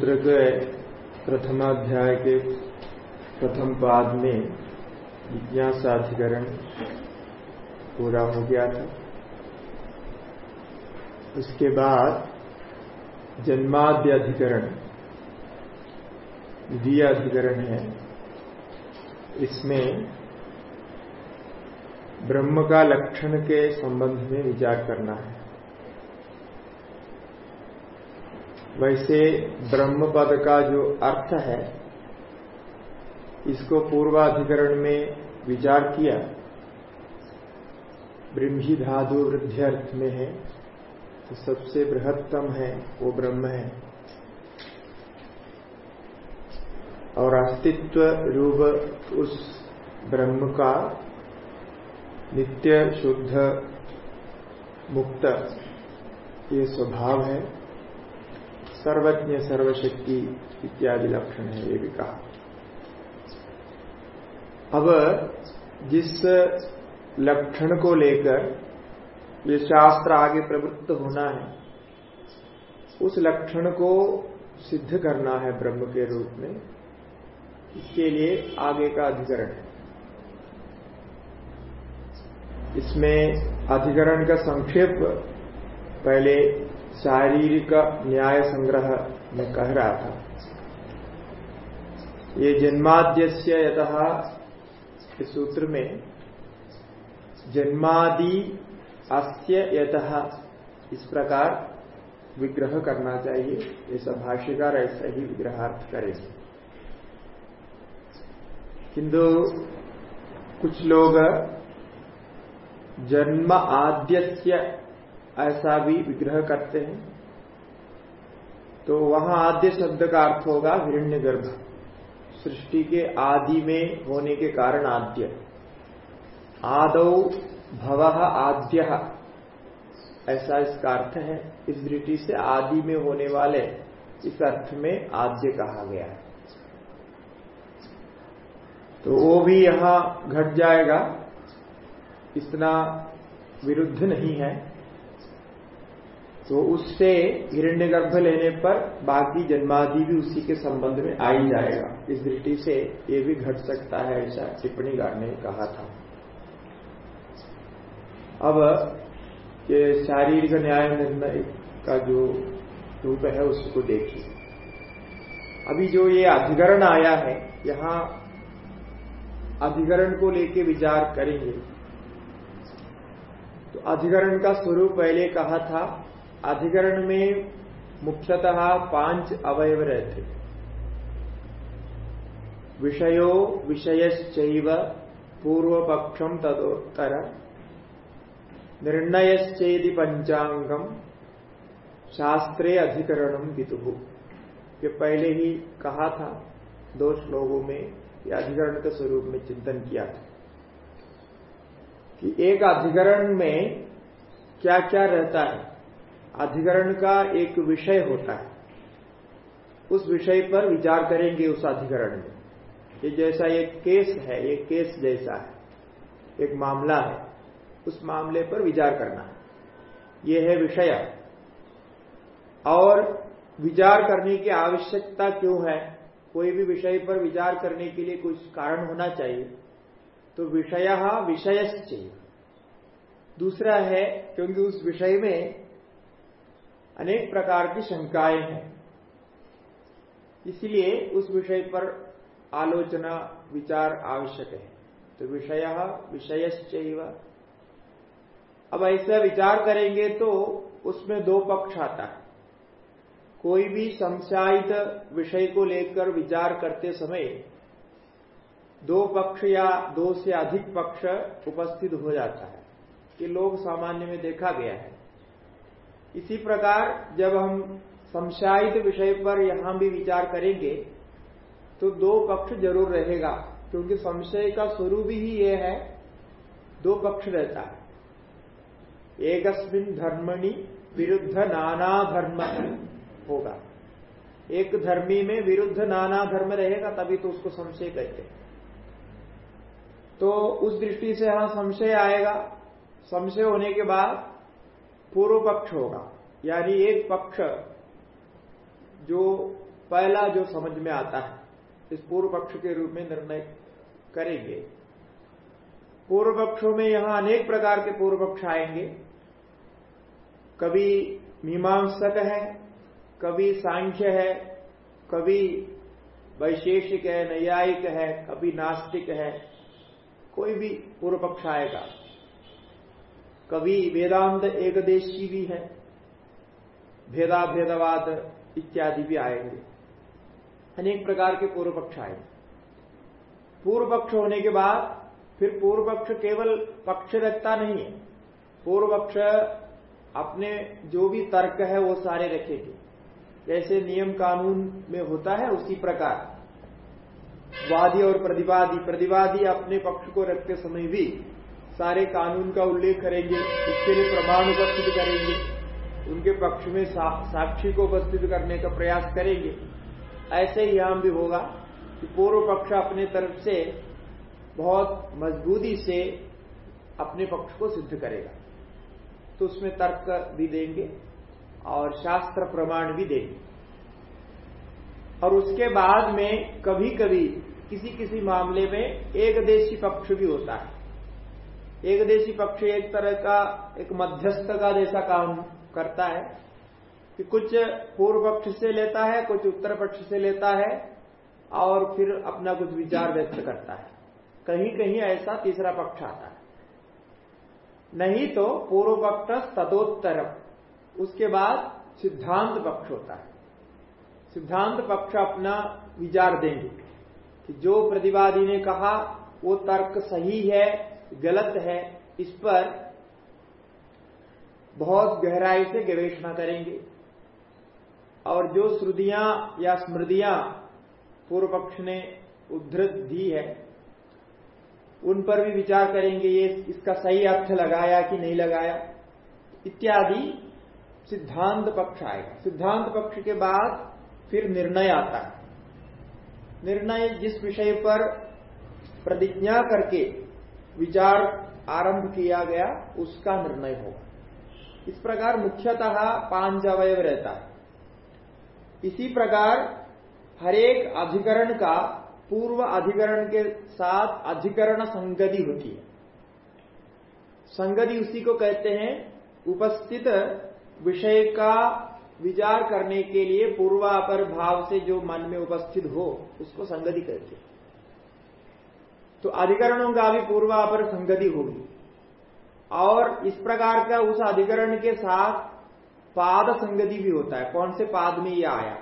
सूत्र के प्रथमाध्याय के प्रथम पाद में जिज्ञासाधिकरण पूरा हो गया था। उसके बाद जन्माद्य अधिकरण द्वितीय अधिकरण है। इसमें ब्रह्म का लक्षण के संबंध में विचार करना है। वैसे ब्रह्म पद का जो अर्थ है, इसको पूर्वाधिकरण में विचार किया। ब्रह्मी धातु वृद्धि अर्थ में है तो सबसे बृहत्तम है, वो ब्रह्म है। और अस्तित्व रूप उस ब्रह्म का नित्य शुद्ध मुक्त ये स्वभाव है। सर्वज्ञ, सर्वशक्ति इत्यादि लक्षण है, ये भी कहा। अब जिस लक्षण को लेकर ये शास्त्र आगे प्रवृत्त होना है, उस लक्षण को सिद्ध करना है ब्रह्म के रूप में, इसके लिए आगे का अधिकरण है। इसमें अधिकरण का संक्षेप पहले शारीरिक न्याय संग्रह में कह रहा था। ये यतः इस सूत्र में जन्मादि अस्य यतः इस प्रकार विग्रह करना चाहिए। ऐसा भाष्यकार ऐसा ही विग्रहार्थ करेंगे किंतु कुछ लोग जन्म आद्यस्य ऐसा भी विग्रह करते हैं। तो वहाँ आद्य शब्द का अर्थ होगा हिरण्य गर्भ सृष्टि के आदि में होने के कारण आद्य। आदौ भव आद्य। ऐसा इसका अर्थ है। इस दृष्टि से आदि में होने वाले इस अर्थ में आद्य कहा गया है। तो वो भी यहाँ घट जाएगा। इतना विरुद्ध नहीं है। तो उससे हिरण्य गर्भ लेने पर बाकी जन्मादि भी उसी के संबंध में आ ही जाएगा। इस दृष्टि से ये भी घट सकता है, ऐसा टिप्पणीकार ने कहा था। अब ये शारीरिक न्याय निर्णय का जो रूप है, उसको देखिए। अभी जो ये अधिकरण आया है, यहाँ अधिकरण को लेके विचार करेंगे। तो अधिकरण का स्वरूप पहले कहा था अधिकरण में मुख्यतः पाँच अवयव रहते। विषयो विषयश्चैव पूर्व पक्षम तदोत्तर। निर्णयश्चेदि पंचांगम शास्त्रे अधिकरणम विदुभु ये पहले ही कहा था दो श्लोकों में या अधिकरण के स्वरूप में चिंतन किया था। कि एक अधिकरण में क्या क्या रहता है? अधिकरण का एक विषय होता है। उस विषय पर विचार करेंगे उस अधिकरण में। ये जैसा एक केस है एक केस जैसा है, एक मामला है, उस मामले पर विचार करना है। ये है विषय। और विचार करने की आवश्यकता क्यों है? कोई भी विषय पर विचार करने के लिए कुछ कारण होना चाहिए तो विषय विषय चाहिए दूसरा है, क्योंकि उस विषय में अनेक प्रकार की शंकाएँ हैं। इसलिए उस विषय पर आलोचना, विचार आवश्यक है। तो विषय विषयश्चैव। अब ऐसा विचार करेंगे तो उसमें दो पक्ष आता है। कोई भी संशयित विषय को लेकर विचार करते समय दो पक्ष या दो से अधिक पक्ष उपस्थित हो जाता है, कि लोग सामान्य में देखा गया है। इसी प्रकार जब हम संशायित विषय पर यहाँ भी विचार करेंगे तो दो पक्ष ज़रूर रहेगा, क्योंकि संशय का स्वरूप ही ये है, दो पक्ष रहता है। एकस्मिन धर्मणि विरुद्ध नाना धर्म होगा। एक धर्मी में विरुद्ध नाना धर्म रहेगा, तभी तो उसको संशय कहते हैं। तो उस दृष्टि से यहाँ संशय आएगा। संशय होने के बाद पूर्व पक्ष होगा। यानी एक पक्ष जो पहला जो समझ में आता है, इस पूर्व पक्ष के रूप में निर्णय करेंगे। पूर्व पक्षों में यहाँ अनेक प्रकार के पूर्व पक्ष आएँगे। कभी मीमांसक है कभी सांख्य है कभी वैशेषिक है, नैयायिक है कभी नास्तिक है, कोई भी पूर्व पक्ष आएगा। कभी वेदांत एकदेशी भी है। भेदा भेदवाद इत्यादि भी आएँगे। अनेक प्रकार के पूर्व पक्ष आए। पूर्व पक्ष होने के बाद फिर पूर्व पक्ष केवल पक्ष रखता नहीं है। पूर्व पक्ष अपने जो भी तर्क है, वो सारे रखेंगे। जैसे नियम कानून में होता है, उसी प्रकार। वादी और प्रतिवादी प्रतिवादी अपने पक्ष को रखते समय भी सारे कानून का उल्लेख करेंगे उसके लिए प्रमाण उपस्थित करेंगे उनके पक्ष में सा, साक्षी को उपस्थित करने का प्रयास करेंगे। ऐसे ही यहाँ भी होगा कि पूर्व पक्ष अपने तरफ़ से बहुत मजबूती से अपने पक्ष को सिद्ध करेगा। तो उसमें तर्क भी देंगे और शास्त्र प्रमाण भी देंगे। और उसके बाद में कभी कभी किसी किसी मामले में एक देशी पक्ष भी होता है। एक देशी पक्ष एक तरह का, एक मध्यस्थ का जैसा काम करता है कि कुछ पूर्व पक्ष से लेता है, कुछ उत्तर पक्ष से लेता है और फिर अपना कुछ विचार व्यक्त करता है। कहीं कहीं ऐसा तीसरा पक्ष आता है। नहीं तो पूर्व पक्ष तदोत्तर उसके बाद सिद्धांत पक्ष होता है। सिद्धांत पक्ष अपना विचार देंगे कि जो प्रतिवादी ने कहा, वो तर्क सही है गलत है, इस पर बहुत गहराई से गवेषणा करेंगे। और जो श्रुदियाँ या स्मृतियाँ पूर्व पक्ष ने उद्धृत दी है, उन पर भी विचार करेंगे, ये इसका सही अर्थ लगाया कि नहीं लगाया। इत्यादि सिद्धांत पक्ष आएगा। सिद्धांत पक्ष के बाद फिर निर्णय आता है। निर्णय जिस विषय पर प्रतिज्ञा करके विचार आरंभ किया गया, उसका निर्णय होगा। इस प्रकार मुख्यतः पाँच अवयव रहता है। इसी प्रकार हरेक अधिकरण का पूर्व अधिकरण के साथ अधिकरण संगति होती है। संगति उसी को कहते हैं, उपस्थित विषय का विचार करने के लिए पूर्वापर भाव से जो मन में उपस्थित हो, उसको संगति कहते हैं। तो अधिकरणों का भी पूर्वापर संगति होगी। और इस प्रकार का उस अधिकरण के साथ पाद संगति भी होता है। कौन से पाद में यह आया?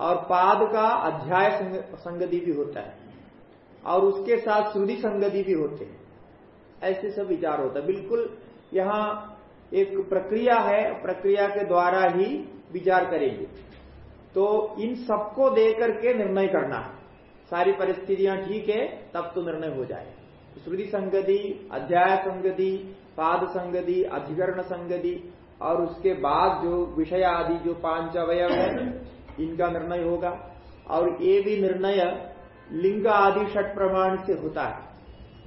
और पाद का अध्याय संगति भी होता है। और उसके साथ श्रुति संगति भी होते हैं। ऐसे सब विचार होता है। बिल्कुल यहाँ एक प्रक्रिया है। प्रक्रिया के द्वारा ही विचार करेंगे। तो इन सबको देकर के निर्णय करना है। सारी परिस्थितियाँ ठीक है, तब तो निर्णय हो जाए श्रुति संगति, अध्याय संगति, पाद संगति, अधिकरण संगति और उसके बाद जो विषय आदि, जो पाँच अवय है, इनका निर्णय होगा। और ये भी निर्णय लिंग आदि षट प्रमाण से होता है।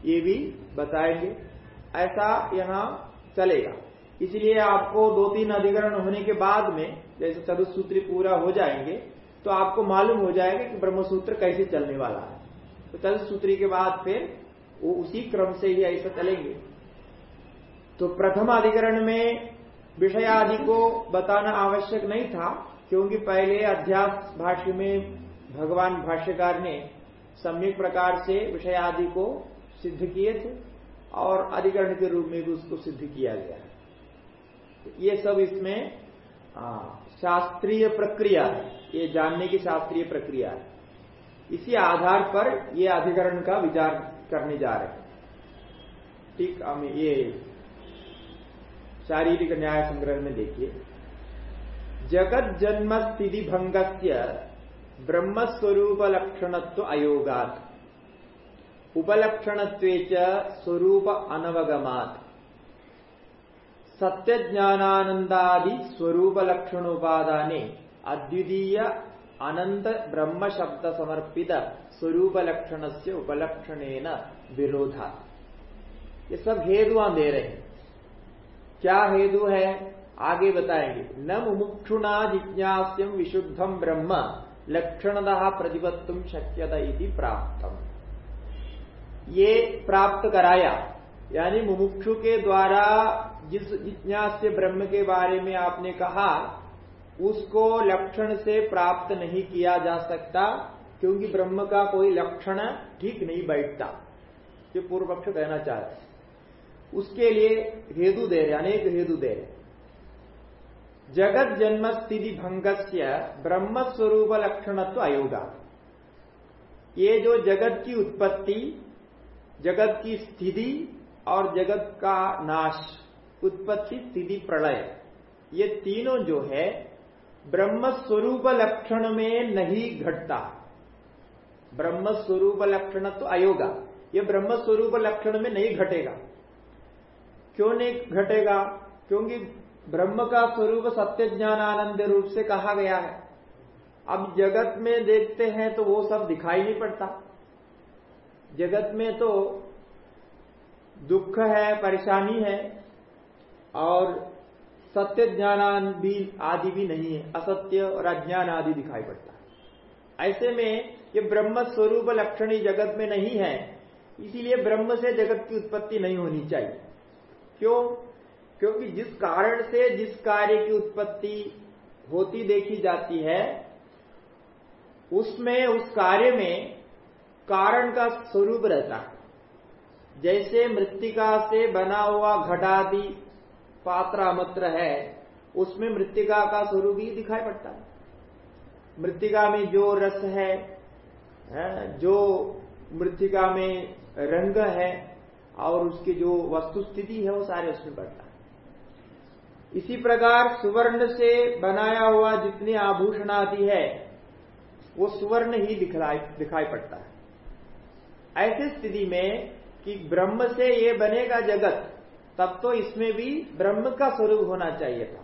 ये भी बताएँगे। ऐसा यहाँ चलेगा। इसलिए आपको दो तीन अधिकरण होने के बाद में, जैसे चतुसूत्री पूरा हो जाएँगे तो आपको मालूम हो जाएगा कि ब्रह्मसूत्र कैसे चलने वाला है। तो चतुसूत्री के बाद फिर वो उसी क्रम से ही ऐसा चलेंगे। तो प्रथम अधिकरण में विषय आदि को बताना आवश्यक नहीं था, क्योंकि पहले अध्यास भाष्य में भगवान भाष्यकार ने सम्यक प्रकार से विषय आदि को सिद्ध किए थे और अधिकरण के रूप में भी उसको सिद्ध किया गया है। ये सब इसमें शास्त्रीय प्रक्रिया है, ये जानने की शास्त्रीय प्रक्रिया है। इसी आधार पर ये अधिकरण का विचार करने जा रहे हैं। ठीक, हम ये शारीरिक न्याय संग्रह में देखिए। जगत जन्म स्थिति भंग ब्रह्मस्वरूप लक्षणत्व अयोगात उपलक्षण स्वरूप अनवगमात। सत्य ज्ञानानंदादि स्वरूप लक्षण उपादाने अद्वितीय अनंत ब्रह्म शब्द समर्पित स्वरूप लक्षण से उपलक्षण विरोधा। ये सब हेतुआ दे रहे हैं। क्या हेतु है? आगे बताएँगे। न मुमुक्षुणा जिज्ञास्यम विशुद्धम ब्रह्म लक्षणद प्रतिपत्तुम शक्यता प्राप्तम। ये प्राप्त कराया, यानी मुमुक्षु के द्वारा जिस जिज्ञास ब्रह्म के बारे में आपने कहा, उसको लक्षण से प्राप्त नहीं किया जा सकता, क्योंकि ब्रह्म का कोई लक्षण ठीक नहीं बैठता, ये पूर्व पक्ष कहना चाहते उसके लिए हेतु दे रहे अनेक हेतु दे रहे जगत जन्म स्थिति भंग से ब्रह्म स्वरूप लक्षणत्व अयोगा ये जो जगत की उत्पत्ति, जगत की स्थिति और जगत का नाश उत्पत्ति, स्थिति, प्रलय। ये तीनों जो है ब्रह्म स्वरूप लक्षण में नहीं घटता। ब्रह्म स्वरूप लक्षण तो अयोगा। ये ब्रह्म स्वरूप लक्षण में नहीं घटेगा। क्यों नहीं घटेगा? क्योंकि ब्रह्म का स्वरूप सत्य ज्ञान आनंद रूप से कहा गया है। अब जगत में देखते हैं तो वो सब दिखाई नहीं पड़ता। जगत में तो दुख है, परेशानी है और सत्य ज्ञान भी आदि भी नहीं है, असत्य और अज्ञान आदि दिखाई पड़ता है। ऐसे में ये ब्रह्म स्वरूप लक्षणी जगत में नहीं है, इसीलिए ब्रह्म से जगत की उत्पत्ति नहीं होनी चाहिए। क्यों? क्योंकि जिस कारण से जिस कार्य की उत्पत्ति होती देखी जाती है, उसमें, उस कार्य में कारण का स्वरूप रहता है। जैसे मृतिका से बना हुआ घटादि पात्र अमत्र है, उसमें मृतिका का स्वरूप ही दिखाई पड़ता है। मृतिका में जो रस है जो मृतिका में रंग है, और उसकी जो वस्तु स्थिति है, वो सारे उसमें पड़ता है। इसी प्रकार सुवर्ण से बनाया हुआ जितने आभूषण आदि है, वो सुवर्ण ही दिखाई दिखाई पड़ता है। ऐसी स्थिति में कि ब्रह्म से ये बनेगा जगत तब तो इसमें भी ब्रह्म का स्वरूप होना चाहिए था,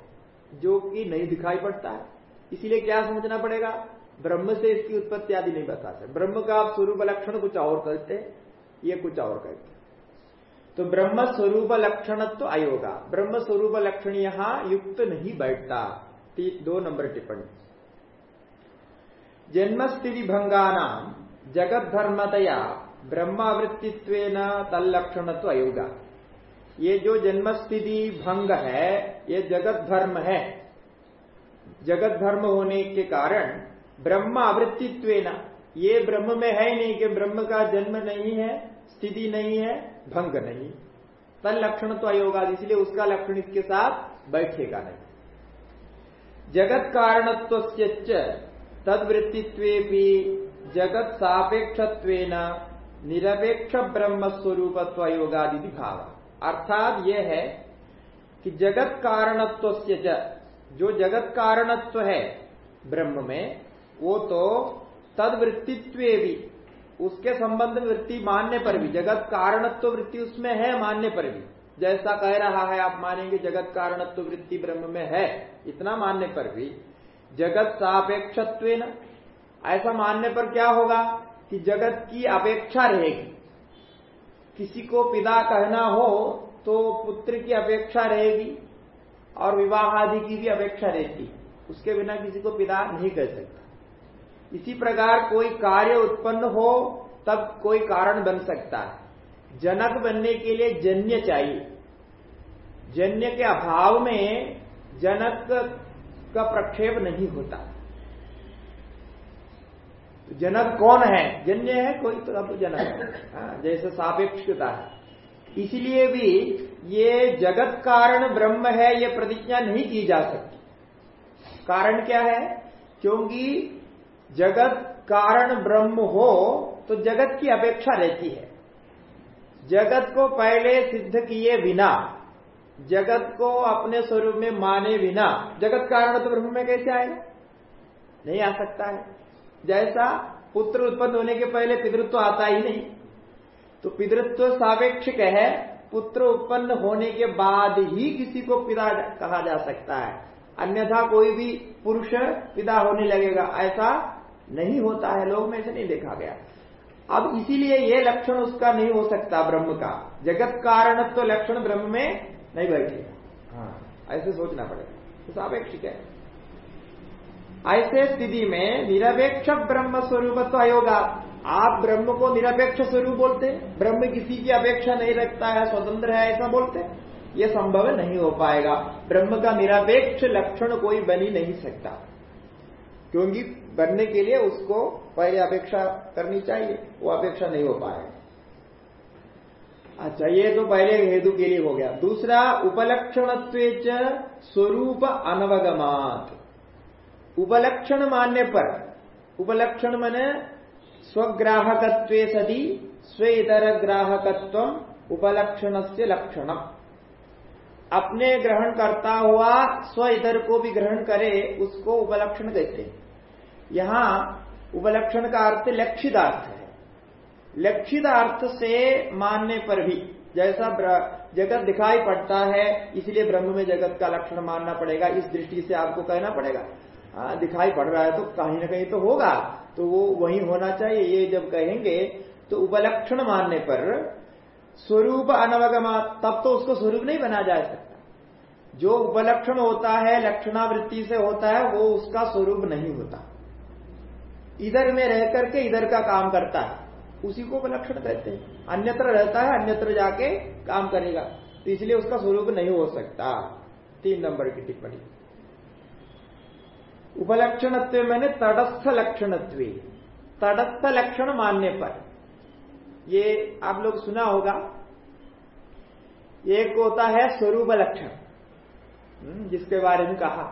जो कि नहीं दिखाई पड़ता है। इसीलिए क्या समझना पड़ेगा? ब्रह्म से इसकी उत्पत्ति आदि नहीं बता सकते। ब्रह्म का आप स्वरूप लक्षण कुछ और करते, ये कुछ और करते। तो ब्रह्म स्वरूप लक्षण तो आयोगा ब्रह्म स्वरूप लक्षण यहाँ युक्त नहीं बैठता। दो नंबर टिप्पणी। जन्मस्थिति भंगाना जगत धर्मतया ब्रह्मावृत्तित्व तल्लक्षण तो अयोगा। ये जो जन्मस्थिति भंग है, ये जगत धर्म है। जगत धर्म होने के कारण ब्रह्म आवृत्तित्व ये ब्रह्म में है नहीं कि ब्रह्म का जन्म नहीं है, स्थिति नहीं है, भंग नहीं। तल लक्षण तो अयोगा इसलिए उसका लक्षण इसके साथ बैठेगा नहीं। जगत कारणत्व तदवृत्तित्व जगत सापेक्ष निरपेक्ष ब्रह्म स्वरूपत्व योगादि भाव। अर्थात यह है कि जगत कारणत्व से जो जगत कारणत्व है ब्रह्म में, वो तो तदवृत्तित्व भी उसके संबंध में वृत्ति मानने पर भी, जगत कारणत्व वृत्ति उसमें है मानने पर भी। जैसा कह रहा है, आप मानेंगे जगत कारणत्व वृत्ति ब्रह्म में है, इतना मानने पर भी। जगत सापेक्षत्व ऐसा मानने पर क्या होगा कि जगत की अपेक्षा रहेगी। किसी को पिता कहना हो तो पुत्र की अपेक्षा रहेगी और विवाह आदि की भी अपेक्षा रहती। है उसके बिना किसी को पिता नहीं कह सकता। इसी प्रकार कोई कार्य उत्पन्न हो, तब कोई कारण बन सकता है। जनक बनने के लिए जन्य चाहिए। जन्य के अभाव में जनक का प्रक्षेप नहीं होता। तो जनक कौन है? जन्य है कोई तो अब जनक हाँ, जैसे सापेक्षता है। इसलिए भी ये जगत कारण ब्रह्म है ये प्रतिज्ञा नहीं की जा सकती। कारण क्या है? क्योंकि जगत कारण ब्रह्म हो तो जगत की अपेक्षा रहती है। जगत को पहले सिद्ध किए बिना जगत को अपने स्वरूप में माने बिना जगत कारण तो ब्रह्म में कैसे आएगा? नहीं आ सकता है। जैसा पुत्र उत्पन्न होने के पहले पितृत्व आता ही नहीं। तो पितृत्व सापेक्षिक है पुत्र उत्पन्न होने के बाद ही किसी को पिता कहा जा सकता है। अन्यथा कोई भी पुरुष पिता होने लगेगा। ऐसा नहीं होता है लोग में ऐसे नहीं देखा गया। अब इसीलिए ये लक्षण उसका नहीं हो सकता ब्रह्म का। जगत कारण तो लक्षण ब्रह्म में नहीं बैठेगा। हाँ। ऐसे सोचना पड़ेगा। तो सापेक्षिक है। ऐसे स्थिति में निरपेक्ष ब्रह्म स्वरूप अयोगा आप ब्रह्म को निरपेक्ष स्वरूप बोलते ब्रह्म किसी की अपेक्षा नहीं रखता है, स्वतंत्र है ऐसा बोलते ये संभव नहीं हो पाएगा। ब्रह्म का निरपेक्ष लक्षण कोई बनी नहीं सकता। क्योंकि बनने के लिए उसको पहले अपेक्षा करनी चाहिए, वो अपेक्षा नहीं हो पाएगा अच्छा ये तो पहले हेतु के लिए हो गया। दूसरा उपलक्षण स्वरूप अनवगमात। उपलक्षण मानने पर। उपलक्षण माने स्वग्राहकत्व सदी स्व इतर ग्राहकत्व उपलक्षण से लक्षण। अपने ग्रहण करता हुआ स्व इतर को भी ग्रहण करे, उसको उपलक्षण कहते हैं। यहाँ उपलक्षण का अर्थ लक्षित अर्थ है। लक्षित अर्थ से मानने पर भी, जैसा जगत दिखाई पड़ता है, इसलिए ब्रह्म में जगत का लक्षण मानना पड़ेगा, इस दृष्टि से आपको कहना पड़ेगा। हाँ, दिखाई पड़ रहा है तो कहीं ना कहीं तो होगा। तो वो वही होना चाहिए ये जब कहेंगे तो उपलक्षण मानने पर स्वरूप अनवगमा तब तो उसको स्वरूप नहीं बना जा सकता। जो उपलक्षण होता है लक्षणावृत्ति से होता है वो उसका स्वरूप नहीं होता। इधर में रह करके इधर का काम करता है उसी को उपलक्षण कहते हैं। अन्यत्र रहता है अन्यत्र जाके काम करेगा तो इसलिए उसका स्वरूप नहीं हो सकता। तीन नंबर की टिप्पणी। उपलक्षणत्व मैंने तटस्थ लक्षणत्व तटस्थ लक्षण मानने पर ये आप लोग सुना होगा। एक होता है स्वरूप लक्षण। हम्म, जिसके बारे में कहा।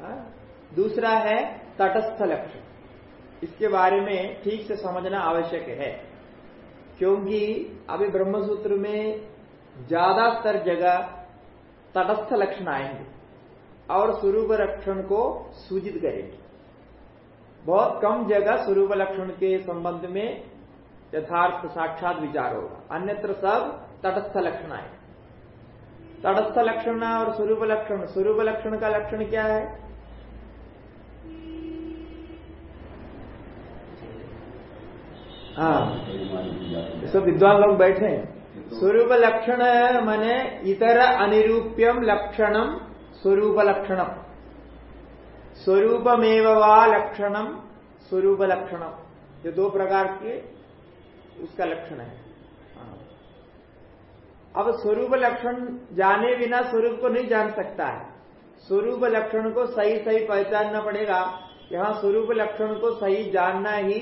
हाँ? दूसरा है तटस्थ लक्षण इसके बारे में ठीक से समझना आवश्यक है। क्योंकि अभी ब्रह्मसूत्र में ज़्यादातर जगह तटस्थ लक्षण आएँगे। और स्वरूप लक्षण को सूचित करेंगे। बहुत कम जगह स्वरूप लक्षण के संबंध में यथार्थ साक्षात विचार होगा। अन्यत्र सब तटस्थ लक्षण आए। तटस्थ लक्षण और स्वरूप लक्षण। स्वरूप लक्षण का लक्षण क्या है? हाँ। विद्वान लोग बैठे हैं। स्वरूप लक्षण माने इतर अनिरूप्यम लक्षणम स्वरूप लक्षण स्वरूपमेव वा लक्षणम स्वरूप लक्षणम ये दो प्रकार के उसका लक्षण हाँ। अब स्वरूप लक्षण जाने बिना स्वरूप को नहीं जान सकता है स्वरूप लक्षण को सही सही पहचानना पड़ेगा यहाँ स्वरूप लक्षण को सही जानना ही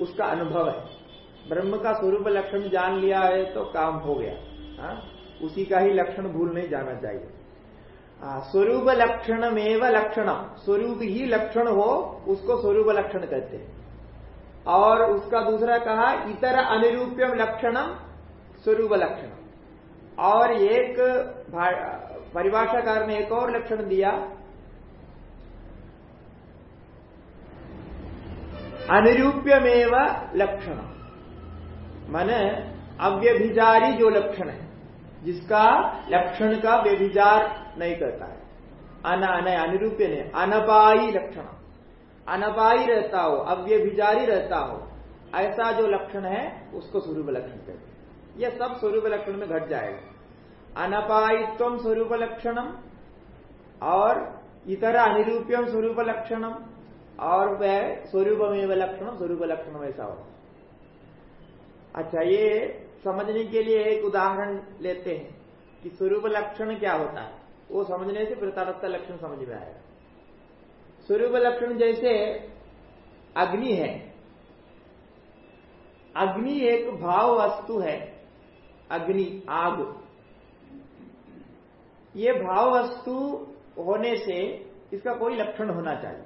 उसका अनुभव है ब्रह्म का स्वरूप लक्षण जान लिया है तो काम हो गया हा? उसी का ही लक्षण भूल नहीं जाना चाहिए। स्वरूप लक्षण में लक्षण स्वरूप ही लक्षण हो, उसको स्वरूप लक्षण कहते हैं। और उसका दूसरा कहा, इतर अनुरूप्यम लक्षणम, स्वरूप लक्षण और एक परिभाषाकार ने एक और लक्षण दिया। अनुरूप्यमेव लक्षण मन अव्यभिचारी जो लक्षण है जिसका लक्षण का व्यभिचार नहीं करता है। अन अन अनुरूप्य ने अनपाई लक्षण। अनपाई रहता हो, अव्यभिचारी रहता हो, ऐसा जो लक्षण है, उसको स्वरूप लक्षण कहते यह सब स्वरूप लक्षण में घट जाएगा। अनपायित्व स्वरूप लक्षणम और इतर अनिरूप्यम स्वरूप लक्षणम और वह स्वरूपमेव लक्षण, स्वरूप लक्षण ऐसा हो। अच्छा ये समझने के लिए एक उदाहरण लेते हैं कि स्वरूप लक्षण क्या होता है। वो समझने से प्रतारत्त लक्षण समझ में आएगा। स्वरूप लक्षण जैसे अग्नि है। अग्नि एक भाव वस्तु है। अग्नि, आग। ये भाव वस्तु होने से इसका कोई लक्षण होना चाहिए।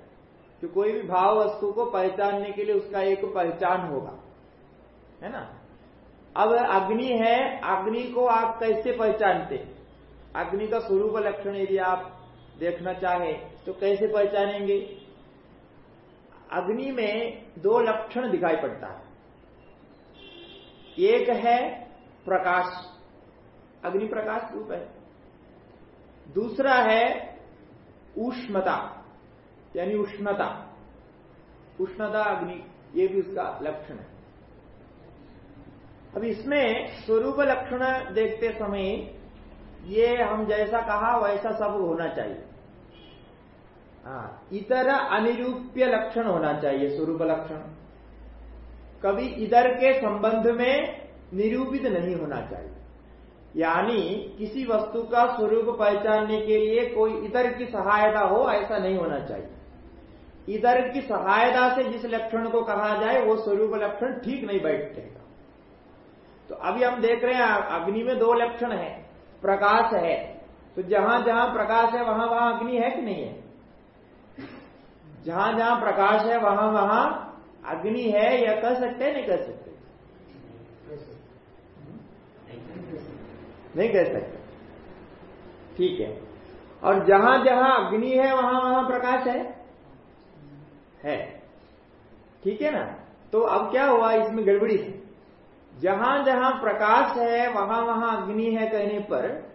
कि कोई भी भाव वस्तु को पहचानने के लिए उसका एक पहचान होगा। है ना? अब अग्नि है, अग्नि को आप कैसे पहचानते? अग्नि का स्वरूप लक्षण यदि आप देखना चाहे तो कैसे पहचानेंगे? अग्नि में दो लक्षण दिखाई पड़ता है। एक है प्रकाश, अग्नि प्रकाश रूप है। दूसरा है उष्णता, यानी उष्णता। उष्णता अग्नि, ये भी उसका लक्षण है। अब इसमें स्वरूप लक्षण देखते समय ये हम जैसा कहा वैसा सब होना चाहिए। हाँ, इतर अनिरूप्य लक्षण होना चाहिए स्वरूप लक्षण। कभी इधर के संबंध में निरूपित नहीं होना चाहिए। यानी किसी वस्तु का स्वरूप पहचानने के लिए कोई इधर की सहायता हो ऐसा नहीं होना चाहिए। इधर की सहायता से जिस लक्षण को कहा जाए वो स्वरूप लक्षण ठीक नहीं बैठते। तो अभी हम देख रहे हैं, अग्नि में दो लक्षण है, प्रकाश है। तो जहाँ जहाँ प्रकाश है, वहाँ वहाँ अग्नि है कि नहीं है? जहाँ जहाँ प्रकाश है, वहाँ वहाँ अग्नि है या कह सकते हैं, नहीं कह सकते? नहीं कह सकते। ठीक है। और जहाँ जहाँ अग्नि है, वहाँ वहाँ प्रकाश है? है। ठीक है ना? तो अब क्या हुआ, इसमें गड़बड़ी है जहाँ जहाँ प्रकाश है, वहाँ वहाँ अग्नि है कहने पर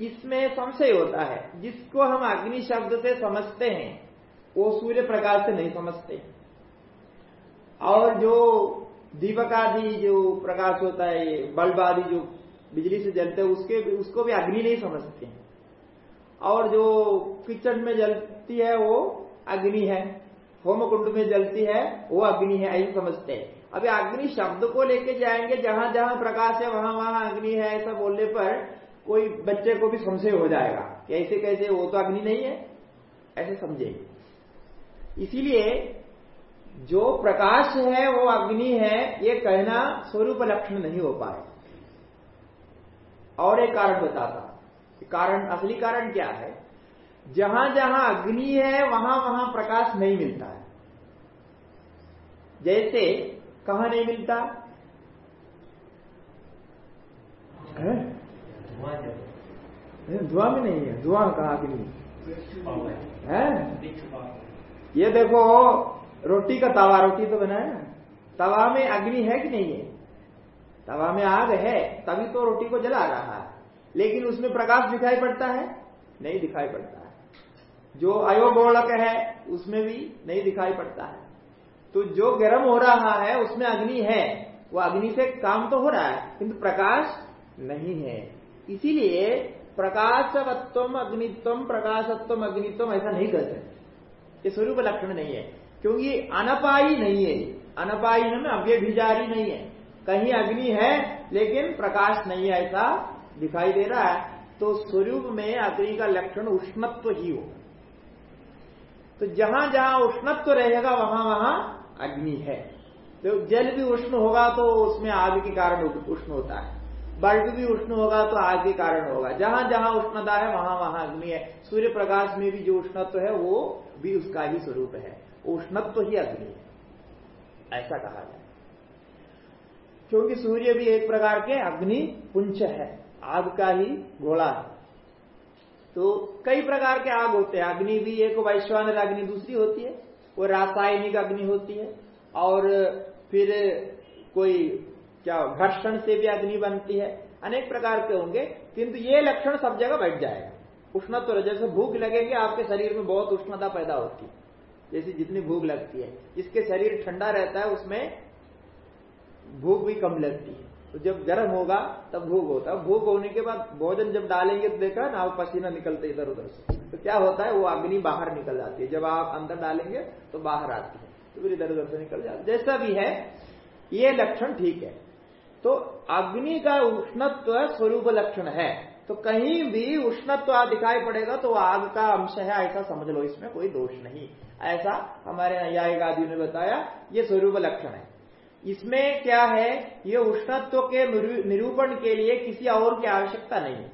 इसमें संशय होता है। जिसको हम अग्नि शब्द से समझते हैं, वो सूर्य प्रकाश से नहीं समझते। और जो दीपक आदि जो प्रकाश होता है बल्ब आदि जो बिजली से जलते हैं, उसके, उसको भी अग्नि नहीं समझते और जो किचन में जलती है, वो अग्नि है। होम कुंड में जलती है, वो अग्नि है, ऐसे समझते हैं। अभी अग्नि शब्द को लेके जाएँगे, जहाँ जहाँ प्रकाश है, वहाँ वहाँ अग्नि है, ऐसा बोलने पर कोई बच्चे को भी संशय हो जाएगा कैसे कैसे, वो तो अग्नि नहीं है। ऐसे समझेंगे। इसीलिए जो प्रकाश है, वो अग्नि है, ये कहना स्वरूप लक्षण नहीं हो पाए। और एक कारण बताता कारण, असली कारण क्या है? जहाँ जहाँ अग्नि है वहाँ वहाँ प्रकाश नहीं मिलता है। जैसे कहा नहीं मिलता? धुआँ में नहीं है। धुआँ कहा अग्नि? है? ये देखो, रोटी का तवा, रोटी तो बनाया तवा में अग्नि है कि नहीं है? तवा में आग है, तभी तो रोटी को जला रहा है। लेकिन उसमें प्रकाश दिखाई पड़ता है? नहीं दिखाई पड़ता। जो अयोगोलक है, उसमें भी नहीं दिखाई पड़ता है। तो जो गर्म हो रहा है, उसमें अग्नि है। वो अग्नि से काम तो हो रहा है, किंतु प्रकाश नहीं है। इसीलिए प्रकाशवत्व अग्नित्व प्रकाशत्व अग्नित्व ऐसा नहीं कर सकते ये स्वरूप लक्षण नहीं है, क्योंकि अनपाई नहीं है। अनपाई में अव्यभिजारी नहीं है। कहीं अग्नि है, लेकिन प्रकाश नहीं है ऐसा दिखाई दे रहा है। तो स्वरूप में अग्नि का लक्षण उष्णत्व ही हो तो जहाँ जहाँ उष्णत्व रहेगा, वहाँ वहाँ अग्नि है। तो जल भी उष्ण होगा तो उसमें आग के कारण उष्ण होता है। बल्ब भी उष्ण होगा तो आग के कारण होगा। जहाँ जहाँ उष्णता है, वहाँ वहाँ अग्नि है। सूर्य प्रकाश में भी जो उष्णत्व है, वो भी उसका ही स्वरूप है। उष्णत्व ही अग्नि है। ऐसा कहा जाए। क्योंकि सूर्य भी एक प्रकार के अग्नि पुंछ है। आग का ही घोड़ा है। तो कई प्रकार के आग होते हैं। अग्नि भी एक वैश्वान अग्नि, दूसरी होती है। वो रासायनिक अग्नि होती है और फिर कोई क्या घर्षण से भी अग्नि बनती है। अनेक प्रकार के होंगे, किंतु ये लक्षण सब जगह बैठ जाएगा। उष्णत्व जैसे भूख लगेगी, आपके शरीर में बहुत उष्णता पैदा होती है। जैसी जितनी भूख लगती है। जिसके शरीर ठंडा रहता है, उसमें भूख भी कम लगती है। तो जब गर्म होगा, तब भूख होता है। भूख होने के बाद भोजन जब डालेंगे तो देखा ना वो पसीना निकलते इधर उधर से। तो क्या होता है, वो अग्नि बाहर निकल जाती है। जब आप अंदर डालेंगे तो बाहर आती है। तो फिर इधर उधर से निकल जाती है। जैसा भी है, ये लक्षण ठीक है। तो अग्नि का उष्णत्व स्वरूप लक्षण है। तो कहीं भी उष्णत्व दिखाई पड़ेगा तो आग का अंश है, ऐसा समझ लो, इसमें कोई दोष नहीं। ऐसा हमारे न्यायिक आदि ने बताया, ये स्वरूप लक्षण है। इसमें क्या है? ये उष्णत्व के निरूपण के लिए किसी और की आवश्यकता नहीं है।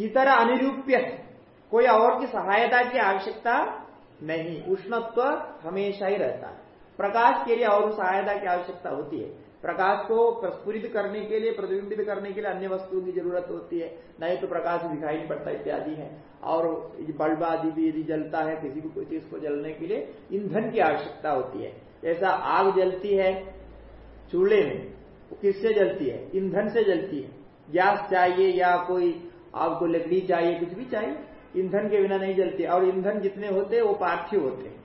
इतर अनिरूप्य, कोई और की सहायता की आवश्यकता नहीं। उष्णत्व हमेशा ही रहता है। प्रकाश के लिए और सहायता की आवश्यकता होती है। प्रकाश को प्रस्फुरित करने के लिए, प्रतिबिंबित करने के लिए अन्य वस्तुओं की ज़रूरत होती है। नहीं तो प्रकाश दिखाई नहीं पड़ता इत्यादि है। और बल्ब आदि भी यदि जलता है, किसी को कोई चीज़ को जलने के लिए ईंधन की आवश्यकता होती है। जैसा आग जलती है चूल्हे में, वो किससे जलती है? ईंधन से जलती है। गैस चाहिए या कोई आपको लकड़ी चाहिए, कुछ भी चाहिए, ईंधन के बिना नहीं जलती। और ईंधन जितने होते हैं, वो पार्थिव होते हैं।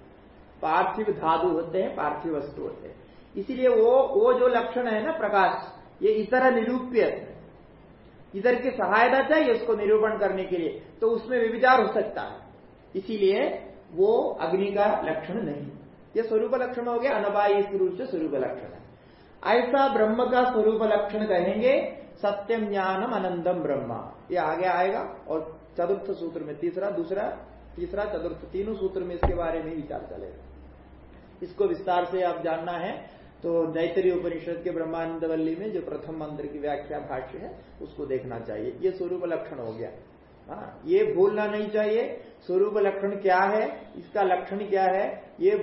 पार्थिव धातु होते हैं, पार्थिव वस्तु होते हैं। इसीलिए वो वो जो लक्षण है ना प्रकाश, ये इतर निरूप्य। इधर की सहायता चाहिए उसको निरूपण करने के लिए। तो उसमें विविचार हो सकता है। इसीलिए वो अग्नि का लक्षण नहीं। ये स्वरूप लक्षण हो गया अनबाई रूप से स्वरूप लक्षण है। ऐसा ब्रह्म का स्वरूप लक्षण कहेंगे, सत्यम ज्ञानम अनंतम ब्रह्मा। ये आगे आएगा, और चतुर्थ सूत्र में तीसरा, दूसरा, तीसरा, चतुर्थ, तीनों सूत्र में इसके बारे में विचार चलेगा। इसको विस्तार से आप जानना है तो दैतरी उपनिषद के ब्रह्मानंद वल्ली में जो प्रथम मंत्र की व्याख्या भाष्य है, उसको देखना चाहिए। ये स्वरूप लक्षण हो गया। हाँ ये भूलना नहीं चाहिए, स्वरूप लक्षण क्या है, इसका लक्षण क्या है, ये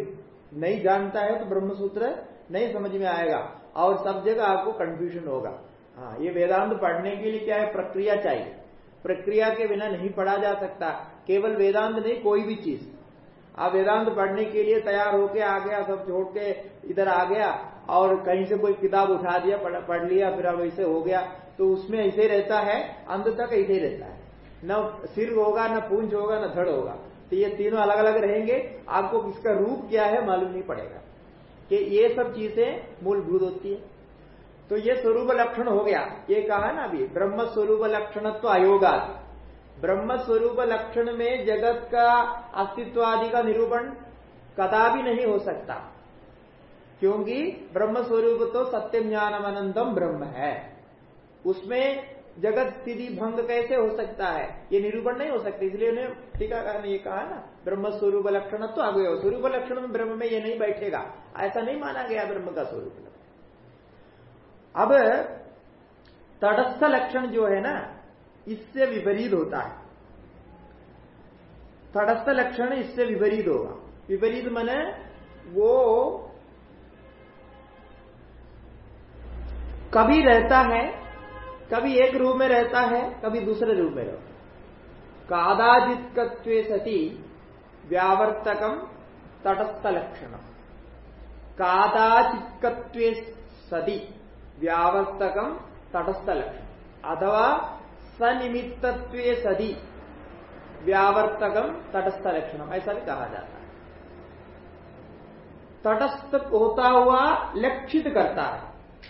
नहीं जानता है तो ब्रह्मसूत्र नहीं समझ में आएगा और सब जगह आपको कंफ्यूजन होगा। हाँ ये वेदांत पढ़ने के लिए क्या है? प्रक्रिया चाहिए। प्रक्रिया के बिना नहीं पढ़ा जा सकता। केवल वेदांत नहीं कोई भी चीज़। आप वेदांत पढ़ने के लिए तैयार होके आ गया सब छोड़ के इधर आ गया और कहीं से कोई किताब उठा दिया पढ़, पढ़ लिया फिर अब ऐसे हो गया तो उसमें ऐसे रहता है अंत तक ऐसे रहता है। न सिर होगा न पूंछ होगा न धड़ होगा। तो ये तीनों अलग अलग रहेंगे। आपको इसका रूप क्या है मालूम नहीं पड़ेगा कि ये सब चीज़ें मूलभूत होती है। तो ये स्वरूप लक्षण हो गया। ये कहा ना अभी, ब्रह्म स्वरूप लक्षण तो अयोगा ब्रह्म स्वरूप लक्षण में जगत का अस्तित्व आदि का निरूपण कदा भी नहीं हो सकता। क्योंकि ब्रह्म स्वरूप तो सत्यम ज्ञानम अनंतम ब्रह्म है। उसमें जगत स्थिति भंग कैसे हो सकता है? ये निरूपण नहीं हो सकता, इसलिए उन्हें टीकाकार ने ये कहा ना ब्रह्म स्वरूप लक्षण तो आ गया स्वरूप लक्षण में ब्रह्म में ये नहीं बैठेगा। ऐसा नहीं माना गया ब्रह्म का स्वरूप अब तटस्थ लक्षण जो है ना, इससे विपरीत होता है। तटस्थ लक्षण इससे विपरीत होगा। विपरीत मने वो कभी रहता है कभी एक रूप में रहता है, कभी दूसरे रूप में रहता है। कादाजित सती व्यावर्तकम तटस्थ लक्षण कादाचित सती व्यावर्तकम तटस्थ लक्षण अथवा सनिमित्तत्व सदी व्यावर्तकम तटस्थ लक्षण ऐसा भी कहा जाता है। तटस्थ होता हुआ लक्षित करता है।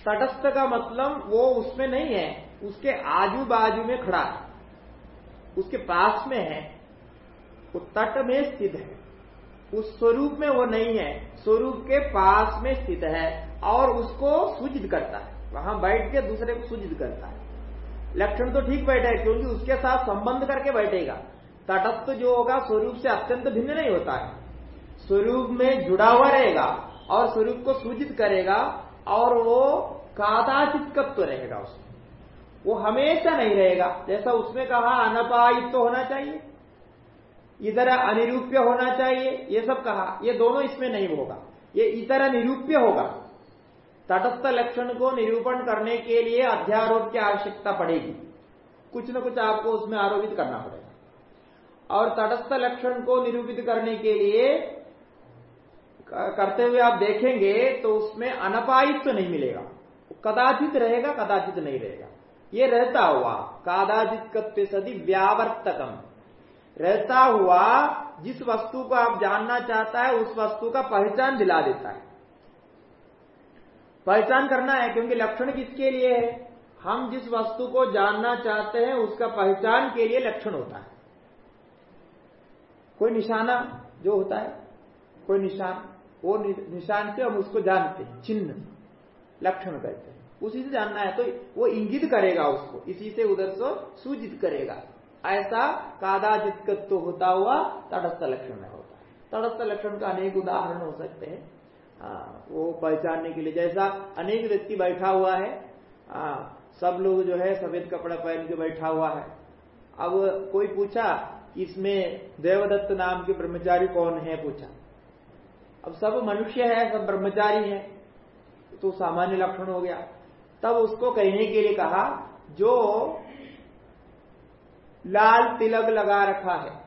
तटस्थ का मतलब वो उसमें नहीं है। उसके आजू बाजू में खड़ा है। उसके पास में है। वो तट में स्थित है। उस स्वरूप में वो नहीं है। स्वरूप के पास में स्थित है और उसको सूचित करता है। वहाँ बैठ के दूसरे को सूचित करता है। लक्षण तो ठीक बैठा है, क्योंकि उसके साथ संबंध करके बैठेगा। तटस्थ जो होगा, स्वरूप से अत्यंत भिन्न नहीं होता है। स्वरूप में जुड़ा हुआ रहेगा और स्वरूप को सूचित करेगा और वो कादाचित रहेगा उसमें। वो हमेशा नहीं रहेगा। जैसा उसमें कहा, अनपायित्व तो होना चाहिए। इधर अनिरूप्य होना चाहिए। ये सब कहा। ये दोनों इसमें नहीं होगा। ये इतर निरूप्य होगा। तटस्थ लक्षण को निरूपण करने के लिए अध्यारोप की आवश्यकता पड़ेगी। कुछ न कुछ आपको उसमें आरोपित करना पड़ेगा। और तटस्थ लक्षण को निरूपित करने के लिए करते हुए आप देखेंगे तो उसमें अनपायित्व तो नहीं मिलेगा। कदाचित रहेगा, कदाचित नहीं रहेगा। ये रहता हुआ कादाचित सदी व्यावर्तकम। रहता हुआ, जिस वस्तु को आप जानना चाहता है, उस वस्तु का पहचान दिला देता है। पहचान करना है, क्योंकि लक्षण किसके लिए है? हम जिस वस्तु को जानना चाहते हैं, उसका पहचान के लिए लक्षण होता है। कोई निशाना जो होता है, कोई निशान, वो निशान से हम उसको जानते हैं, चिन्ह, लक्षण कहते हैं। उसी से जानना है तो वो इंगित करेगा उसको। इसी से उधर से सूचित करेगा। ऐसा कादाचित तो होता हुआ तटस्थ लक्षण में होता है। तटस्थ लक्षण का अनेक उदाहरण हो सकते हैं। वो पहचानने के लिए जैसा अनेक व्यक्ति बैठा हुआ है आ, सब लोग जो है सफ़ेद कपड़ा पहन के बैठा हुआ है। अब कोई पूछा इसमें देवदत्त नाम के ब्रह्मचारी कौन है पूछा। अब सब मनुष्य है सब ब्रह्मचारी है तो सामान्य लक्षण हो गया। तब उसको कहने के लिए कहा, जो लाल तिलक लगा रखा है,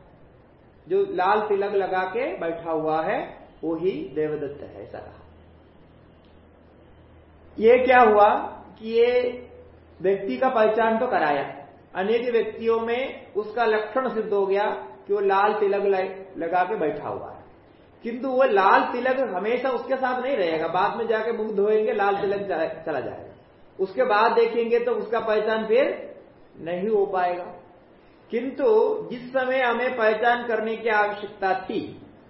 जो लाल तिलक लगा के बैठा हुआ है वो ही देवदत्त है, ऐसा कहा। ये क्या हुआ कि ये व्यक्ति का पहचान तो कराया। अनेक व्यक्तियों में उसका लक्षण सिद्ध हो गया कि वो लाल तिलक लगा के बैठा हुआ है। किंतु वो लाल तिलक हमेशा उसके साथ नहीं रहेगा। बाद में जाके मुख धोएँगे, लाल तिलक चला जाएगा। उसके बाद देखेंगे तो उसका पहचान फिर नहीं हो पाएगा। किंतु जिस समय हमें पहचान करने की आवश्यकता थी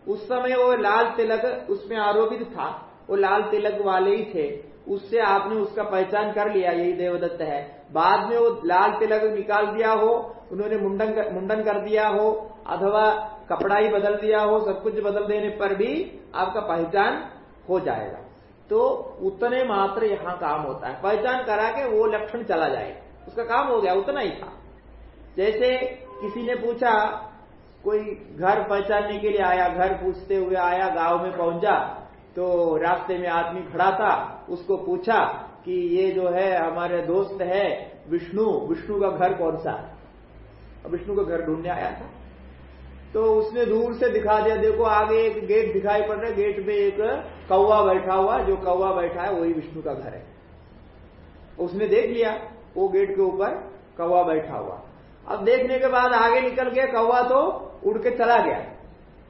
उस समय वो लाल तिलक उसमें आरोपित था। वो लाल तिलक वाले ही थे। उससे आपने उसका पहचान कर लिया यही देवदत्त है। बाद में वो लाल तिलक निकाल दिया हो उन्होंने मुंडन कर, मुंडन कर दिया हो अथवा कपड़ा ही बदल दिया हो सब कुछ बदल देने पर भी आपका पहचान हो जाएगा। तो उतने मात्र यहाँ काम होता है। पहचान करा के वो लक्षण चला जाए। उसका काम हो गया, उतना ही था। जैसे किसी ने पूछा, कोई घर पहचानने के लिए आया, घर पूछते हुए आया, गाँव में पहुँचा तो रास्ते में आदमी खड़ा था, उसको पूछा कि ये जो है, हमारे दोस्त है विष्णु विष्णु का घर कौन सा? विष्णु का घर ढूँढने आया था। तो उसने दूर से दिखा दिया, देखो आगे एक गेट दिखाई पड़ रहा है, गेट में एक कौवा बैठा हुआ जो कौवा बैठा है, वही विष्णु का घर है। उसने देख लिया, वो गेट के ऊपर कौवा बैठा हुआ। अब देखने के बाद आगे निकल गया कौवा तो उड़ के चला गया,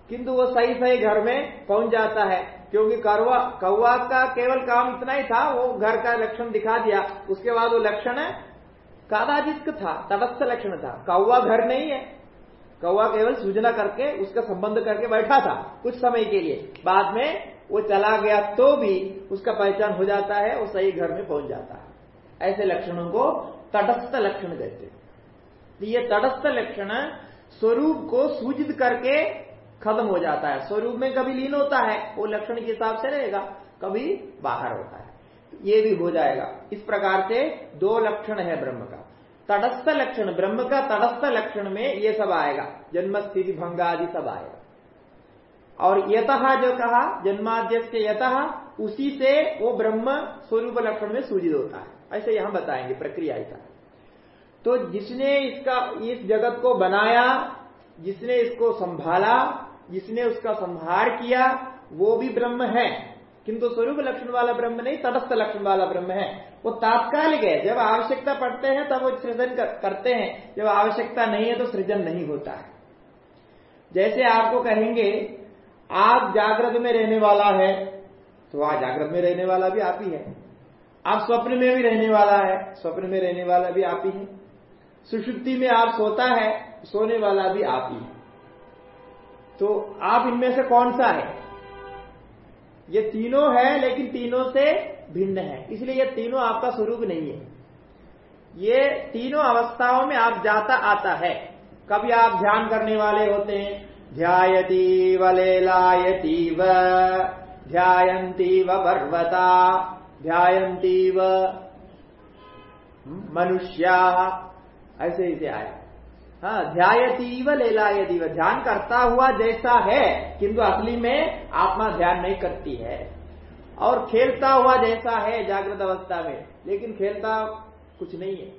किंतु वो सही सही घर में पहुँच जाता है, क्योंकि कौवा कौवा का केवल काम इतना ही था, वो घर का लक्षण दिखा दिया। उसके बाद वो लक्षण है कादाजित था, तटस्थ लक्षण था। कौवा घर नहीं है कौवा केवल सूचना करके उसका संबंध करके बैठा था कुछ समय के लिए। बाद में वो चला गया तो भी उसका पहचान हो जाता है, वो सही घर में पहुँच जाता है। ऐसे लक्षणों को तटस्थ लक्षण कहते हैं। तो ये तटस्थ लक्षण स्वरूप को सूचित करके खत्म हो जाता है। स्वरूप में कभी लीन होता है, वो लक्षण के हिसाब से रहेगा, कभी बाहर होता है। ये भी हो जाएगा। इस प्रकार से दो लक्षण है ब्रह्म का। तटस्थ लक्षण ब्रह्म का तटस्थ लक्षण में ये सब आएगा जन्म स्थिति भंग आदि सब आएगा और यत जो कहा जन्माद्य से यत, उसी से वो ब्रह्म स्वरूप लक्षण में सूचित होता है। ऐसे यहाँ बताएँगे, प्रक्रिया ऐसा तो जिसने इसका, इस जगत को बनाया, जिसने इसको संभाला, जिसने उसका संहार किया, वो भी ब्रह्म है। किंतु स्वरूप लक्षण वाला ब्रह्म नहीं तटस्थ लक्षण वाला ब्रह्म है। वो तात्कालिक है। जब आवश्यकता पड़ते हैं तब वो सृजन कर, करते हैं। जब आवश्यकता नहीं है तो सृजन नहीं होता है। जैसे आपको कहेंगे आप जागृत में रहने वाला है तो वहाँ जागृत में रहने वाला भी आप ही है। आप स्वप्न में भी रहने वाला है स्वप्न में रहने वाला भी आप ही है। सुषुप्ति में आप सोता है सोने वाला भी आप ही है। तो आप इनमें से कौन सा है? ये तीनों है, लेकिन तीनों से भिन्न है। इसलिए ये तीनों आपका स्वरूप नहीं है। ये तीनों अवस्थाओं में आप जाता आता है। कभी आप ध्यान करने वाले होते हैं, ध्यायती वलेलायती व ध्यायंती व पर्वता ध्यायंती व मनुष्या, ऐसे ऐसे आया हाँ ध्यायतीव लेलायतीव। ध्यान करता हुआ जैसा है, किंतु असली में आत्मा ध्यान नहीं करती है। और खेलता हुआ जैसा है जागृत अवस्था में, लेकिन खेलता कुछ नहीं है।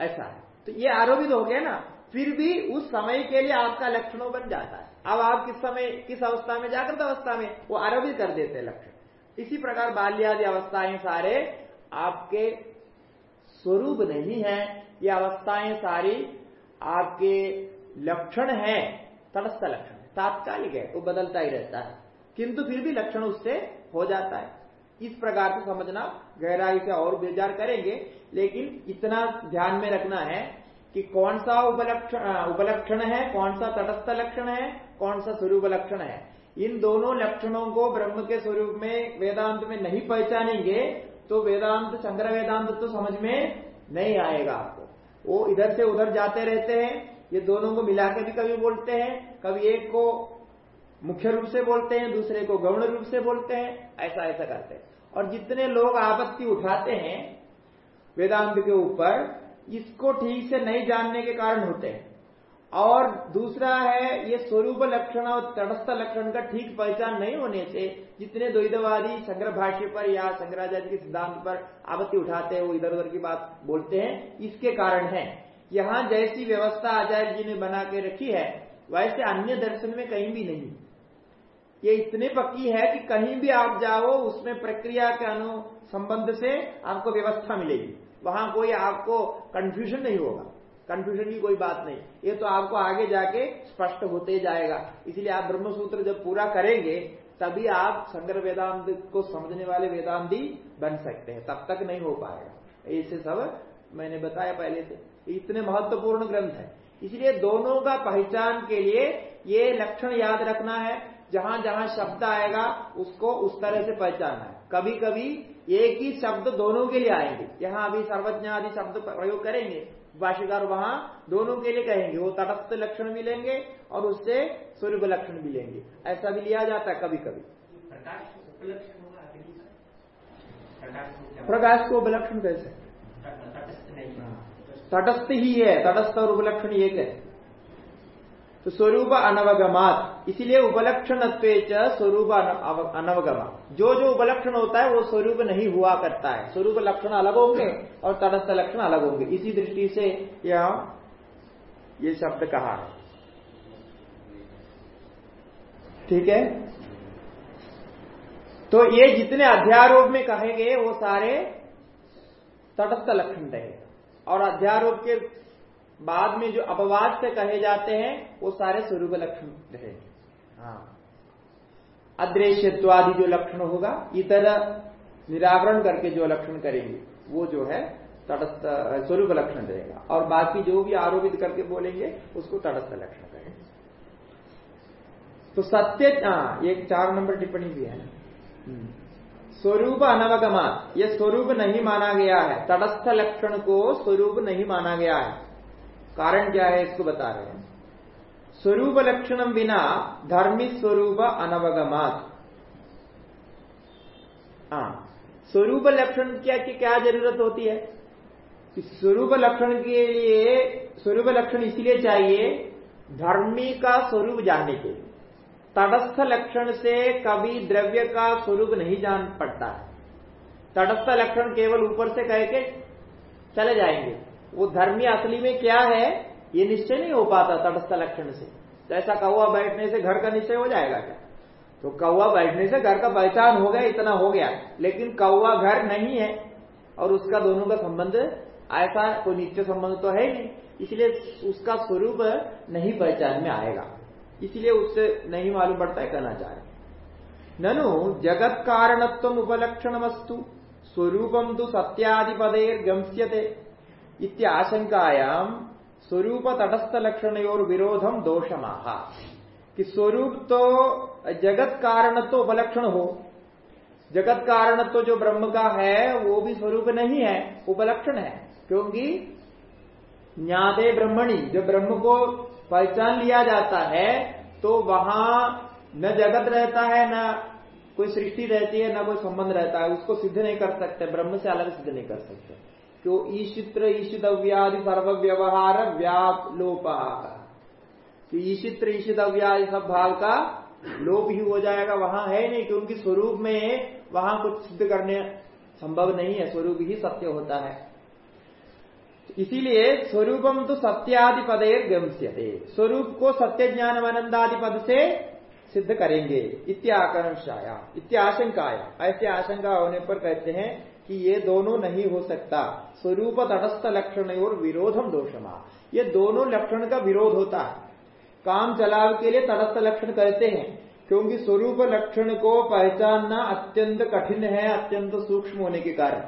ऐसा है। तो ये आरोपित हो गया ना, फिर भी उस समय के लिए आपका लक्षणों बन जाता है। अब आप किस समय, किस अवस्था में, जागृत अवस्था में, वो आरोपित कर देते लक्षण। इसी प्रकार बाल्यादि अवस्थाएँ सारे आपके स्वरूप नहीं है। ये अवस्थाएँ सारी आपके लक्षण है, तटस्थ लक्षण तात्कालिक है, वो बदलता ही रहता है। किंतु फिर भी लक्षण उससे हो जाता है। इस प्रकार से समझना, गहराई से और विचार करेंगे, लेकिन इतना ध्यान में रखना है कि कौन सा उपलक्षण उपलक्षण है कौन सा तटस्थ लक्षण है कौन सा स्वरूप लक्षण है। इन दोनों लक्षणों को ब्रह्म के स्वरूप में, वेदांत में नहीं पहचानेंगे तो वेदांत, चंद्र वेदांत तो समझ में नहीं आएगा आपको। वो इधर से उधर जाते रहते हैं, ये दोनों को मिलाकर भी कभी बोलते हैं, कभी एक को मुख्य रूप से बोलते हैं, दूसरे को गौण रूप से बोलते हैं, ऐसा ऐसा करते हैं। और जितने लोग आपत्ति उठाते हैं, वेदांत के ऊपर, इसको ठीक से नहीं जानने के कारण होते हैं। और दूसरा है, ये स्वरूप लक्षण और तटस्थ लक्षण का ठीक पहचान नहीं होने से जितने द्वैतवादी संग्रह भाष्य पर या शंकराचार्य के सिद्धांत पर आपत्ति उठाते हैं, वो इधर उधर की बात बोलते हैं, इसके कारण है। यहाँ जैसी व्यवस्था आचार्य जी ने बना के रखी है, वैसे अन्य दर्शन में कहीं भी नहीं। ये इतने पक्की है कि कहीं भी आप जाओ, उसमें प्रक्रिया के अनु संबंध से आपको व्यवस्था मिलेगी। वहाँ कोई आपको कंफ्यूजन नहीं होगा। कंफ्यूजन की कोई बात नहीं। ये तो आपको आगे जाके स्पष्ट होते जाएगा। इसलिए आप ब्रह्मसूत्र जब पूरा करेंगे, तभी आप संग्रह वेदांत को समझने वाले वेदांती बन सकते हैं। तब तक नहीं हो पाएगा। ऐसे सब मैंने बताया पहले से। इतने महत्वपूर्ण ग्रंथ है। इसलिए दोनों का पहचान के लिए ये लक्षण याद रखना है। जहाँ जहाँ शब्द आएगा, उसको उस तरह से पहचानना है। कभी कभी एक ही शब्द दोनों के लिए आएँगे। यहाँ अभी सर्वज्ञ आदि शब्द प्रयोग करेंगे भाष्यकार वहाँ दोनों के लिए कहेंगे वो तटस्थ लक्षण भी लेंगे और उससे स्वरूप लक्षण भी लेंगे। ऐसा भी लिया जाता है कभी कभी प्रकाश को उपलक्षण कैसे? तटस्थ ही है तटस्थ और उपलक्षण एक है। तो स्वरूप अनवगमात। इसीलिए उपलक्षण स्वरूप अनवगमा। जो जो उपलक्षण होता है, वो स्वरूप नहीं हुआ करता है। स्वरूप लक्षण अलग होंगे और तटस्थ लक्षण अलग होंगे। इसी दृष्टि से यह ये शब्द कहा है। ठीक है? तो ये जितने अध्यारोप में कहे गए वो सारे तटस्थ लक्षण रहे। और अध्यारोप के बाद में जो अपवाद से कहे जाते हैं वो सारे स्वरूप लक्षण रहेंगे हाँ। अदृश्यत्वादि जो लक्षण होगा इतर निराकरण करके जो लक्षण करेंगे वो जो है तटस्थ स्वरूप लक्षण रहेगा। और बाकी जो भी आरोपित करके बोलेंगे उसको तटस्थ लक्षण करेंगे तो सत्य हाँ एक चार नंबर टिप्पणी भी है। हम्म। स्वरूप अनवगमा ये स्वरूप नहीं माना गया है। तटस्थ लक्षण को स्वरूप नहीं माना गया है। कारण क्या है इसको बता रहे हैं। स्वरूप लक्षणम बिना धर्मी स्वरूप अनवगमात। हाँ स्वरूप लक्षण क्या की क्या ज़रूरत होती है? स्वरूप लक्षण के लिए, स्वरूप लक्षण इसलिए चाहिए धर्मी का स्वरूप जानने के लिए। तटस्थ लक्षण से कभी द्रव्य का स्वरूप नहीं जान पड़ता है। तटस्थ लक्षण केवल ऊपर से कह के चले जाएँगे। वो धर्मी असली में क्या है, ये निश्चय नहीं हो पाता तटस्थ लक्षण से। जैसा तो कौआ बैठने से घर का निश्चय हो जाएगा क्या? तो कौआ बैठने से घर का पहचान हो गया, इतना हो गया। लेकिन कौआ घर नहीं है, और उसका दोनों का संबंध, ऐसा कोई नित्य संबंध तो है नहीं। इसलिए उसका स्वरूप नहीं पहचान में आएगा। इसलिए उससे नहीं मालूम पड़ता है कहना चाह रहे ननु, जगत कारणत्व उपलक्षण वस्तु स्वरूपम तो सत्यादिपदे गम्यते। इत्याशंकायाम स्वरूप तटस्थ लक्षण और विरोधम दोषमाह। कि स्वरूप तो जगत कारण तो उपलक्षण हो। जगत कारण तो जो ब्रह्म का है, वो भी स्वरूप नहीं है, उपलक्षण है। क्योंकि न्यादे ब्रह्मणी, जब ब्रह्म को पहचान लिया जाता है तो वहाँ न जगत रहता है, न कोई सृष्टि रहती है, न कोई संबंध रहता है। उसको सिद्ध नहीं कर सकते, ब्रह्म से अलग सिद्ध नहीं कर सकते। जो ईशित्र ईशितव्यादि सर्व व्यवहार व्यालोपार कि ईशित्र ईशितव्यादि सब भाव का लोप ही हो जाएगा, वहाँ है नहीं, क्योंकि स्वरूप में वहाँ कुछ सिद्ध करने संभव नहीं है, स्वरूप ही सत्य होता है। इसीलिए स्वरूपम तो सत्यादि पदे गम्यते। स्वरूप को सत्य ज्ञान आनंदादि पद से सिद्ध करेंगे। इत्याकांक्षाया इत्याशंकाया ऐसे आशंका होने पर कहते हैं कि ये दोनों नहीं हो सकता। स्वरूप तटस्थ लक्षण और विरोधम दोषमा। ये दोनों लक्षण का विरोध होता है। काम चलाव के लिए तटस्थ लक्षण कहते हैं, क्योंकि स्वरूप लक्षण को पहचानना अत्यंत कठिन है, अत्यंत सूक्ष्म होने के कारण।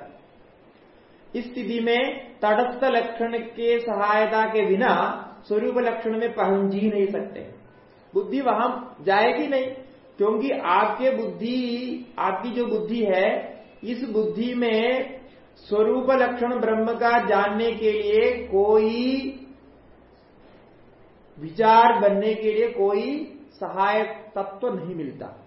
इस स्थिति में तटस्थ लक्षण के सहायता के बिना स्वरूप लक्षण में पहुँच ही नहीं सकते। बुद्धि वहाँ जाएगी नहीं, क्योंकि आपके बुद्धि, आपकी जो बुद्धि है इस बुद्धि में स्वरूप लक्षण ब्रह्म का जानने के लिए कोई विचार बनने के लिए कोई सहायक तत्व तो नहीं मिलता।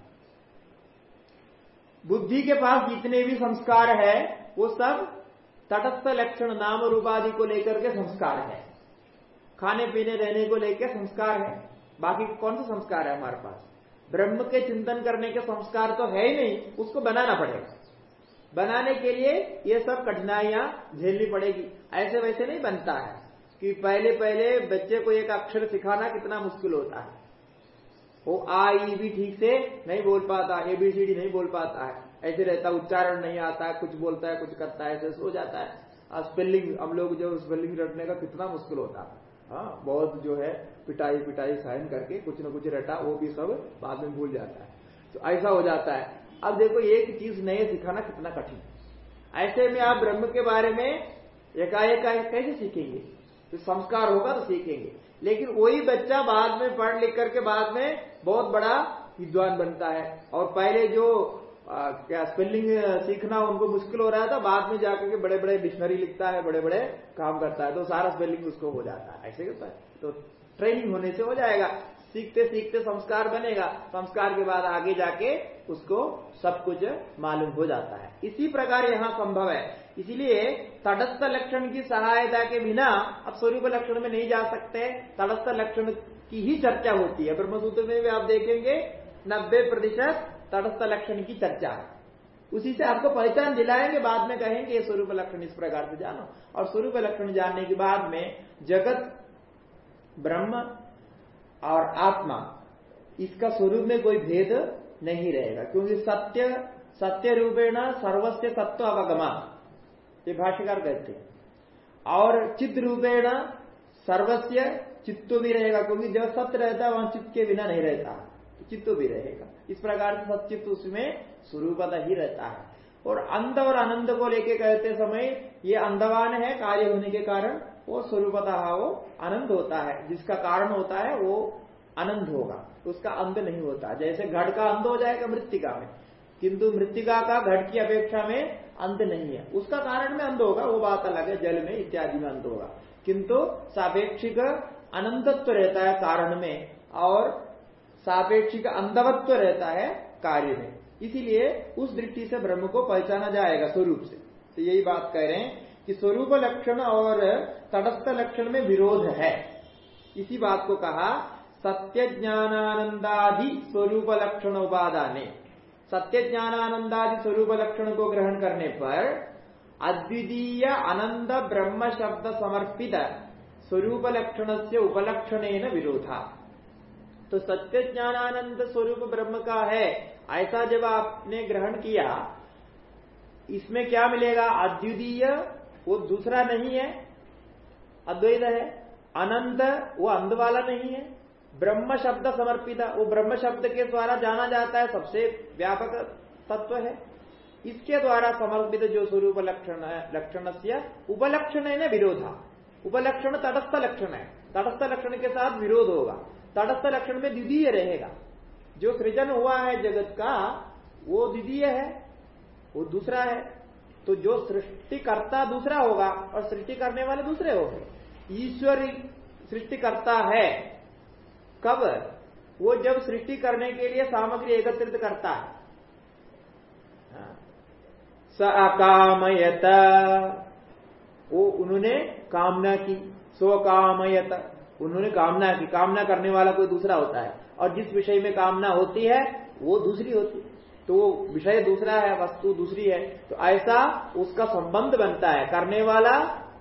बुद्धि के पास जितने भी संस्कार है, वो सब तटस्थ लक्षण, नाम रूपादि को लेकर के संस्कार है। खाने, पीने, रहने को लेकर संस्कार है। बाकी कौन सा संस्कार है हमारे पास? ब्रह्म के चिंतन करने के संस्कार तो है ही नहीं, उसको बनाना पड़ेगा। बनाने के लिए ये सब कठिनाइयाँ झेलनी पड़ेगी। ऐसे वैसे नहीं बनता है कि पहले पहले बच्चे को एक अक्षर सिखाना कितना मुश्किल होता है। वो आ, ई भी ठीक से नहीं बोल पाता एबीसीडी नहीं बोल पाता है। ऐसे रहता, उच्चारण नहीं आता, कुछ बोलता है, कुछ करता है, ऐसे सो जाता है। स्पेलिंग हम लोग जो स्पेलिंग रटने का कितना मुश्किल होता है। हाँ बहुत जो है पिटाई पिटाई साइन करके कुछ न कुछ रटा वो भी सब बाद में भूल जाता है। तो ऐसा हो जाता है। अब देखो एक चीज़ नए सिखाना कितना कठिन ऐसे में आप ब्रह्म के बारे में एकाएक कैसे सीखेंगे? तो संस्कार होगा तो सीखेंगे। लेकिन वही बच्चा बाद में पढ़ लिख करके बाद में बहुत बड़ा विद्वान बनता है। और पहले जो आ, क्या स्पेलिंग सीखना उनको मुश्किल हो रहा था बाद में जाकर के बड़े बड़े डिक्शनरी लिखता है बड़े बड़े काम करता है तो सारा स्पेलिंग उसको हो जाता है। ऐसे करता है। तो ट्रेनिंग होने से हो जाएगा। सीखते सीखते संस्कार बनेगा। संस्कार के बाद आगे जाके उसको सब कुछ मालूम हो जाता है। इसी प्रकार यहाँ संभव है। इसलिए तटस्थ लक्षण की सहायता के बिना अब स्वरूप लक्षण में नहीं जा सकते। तटस्थ लक्षण की ही चर्चा होती है। ब्रह्मसूत्र में भी आप देखेंगे, नब्बे प्रतिशत तटस्थ लक्षण की चर्चा है। उसी से आपको पहचान दिलाएँगे, बाद में कहेंगे स्वरूप लक्षण इस प्रकार से जानो। और स्वरूप लक्षण जानने के बाद में जगत ब्रह्म और आत्मा, इसका स्वरूप में कोई भेद नहीं रहेगा, क्योंकि सत्य सत्य रूपेण सर्वस्व सत्व अवगमा। ये भाष्यकार कहते हैं। और चित्त रूपेण सर्वस्व चित्त भी रहेगा, क्योंकि जब सत्य रहता है, वहाँ चित्त के बिना नहीं रहता। चित्तो भी रहेगा। इस प्रकार से सचित्त उसमें स्वरूपता ही रहता है। और अंध और आनंद को लेके कहते समय ये अंधवान है, कार्य होने के कारण वो स्वरूपतः वो आनंद होता है। जिसका कारण होता है, वो आनंद होगा। उसका अंत नहीं होता। जैसे घट का अंध हो जाएगा मृतिका में। किंतु मृतिका का घट की अपेक्षा में अंत नहीं है। उसका कारण में अंध होगा, वो बात अलग है, जल में इत्यादि में अंत होगा। किंतु सापेक्षिक अनंतत्व रहता है कारण में, और सापेक्षिक अंधवत्व रहता है कार्य में। इसीलिए उस दृष्टि से ब्रह्म को पहचाना जाएगा स्वरूप से। तो यही बात कह रहे हैं कि स्वरूप लक्षण और तटस्थ लक्षण में विरोध है। इसी बात को कहा सत्य ज्ञानानंदादि स्वरूप लक्षण उपादाने सत्य ज्ञानानंदादि स्वरूप लक्षण को ग्रहण करने पर अद्वितीय आनंद ब्रह्म शब्द समर्पित स्वरूप लक्षण से उपलक्षण विरोधा। तो सत्य ज्ञानानंद स्वरूप ब्रह्म का है, ऐसा जब आपने ग्रहण किया, इसमें क्या मिलेगा? अद्वितीय, वो दूसरा नहीं है। अद्वैत है, अनंत, वो अंध वाला नहीं है। ब्रह्म शब्द समर्पित वो ब्रह्म शब्द के द्वारा जाना जाता है, सबसे व्यापक तत्व है। इसके द्वारा समर्पित जो स्वरूप लक्षण लक्षण से उपलक्षण है ना, विरोधा। उपलक्षण तटस्थ लक्षण है। तटस्थ लक्षण के साथ विरोध होगा। तटस्थ लक्षण में द्वितीय रहेगा। जो सृजन हुआ है जगत का, वो द्वितीय है, वो दूसरा है। तो जो सृष्टिकर्ता दूसरा होगा और सृष्टि करने वाले दूसरे होंगे। ईश्वर सृष्टिकर्ता है। कब? वो जब सृष्टि करने के लिए सामग्री एकत्रित करता है। हाँ। स अकामयत। वो उन्होंने कामना की। स्व कामयत उन्होंने कामना की। कामना करने वाला कोई दूसरा होता है। और जिस विषय में कामना होती है, वो दूसरी होती है। तो विषय दूसरा है, वस्तु दूसरी है। तो ऐसा उसका संबंध बनता है, करने वाला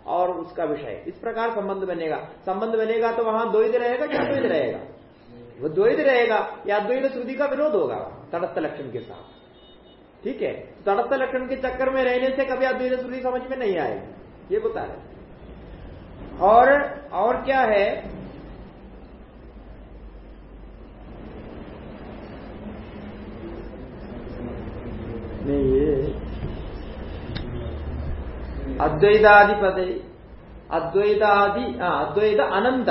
और उसका विषय। इस प्रकार संबंध बनेगा। संबंध बनेगा तो वहाँ द्वैध रहेगा क्या द्वैध रहेगा? वो द्वैध रहेगा या द्वैत श्रुति का विरोध होगा तटस्थ लक्षण के साथ। ठीक है? तटस्थ लक्षण के चक्कर में रहने से कभी अद्वैत श्रुति समझ में नहीं आएगी। ये बता रहे और और क्या है नहीं ये अद्वैतादि पदे अद्वैतादि अद्वैत अनंत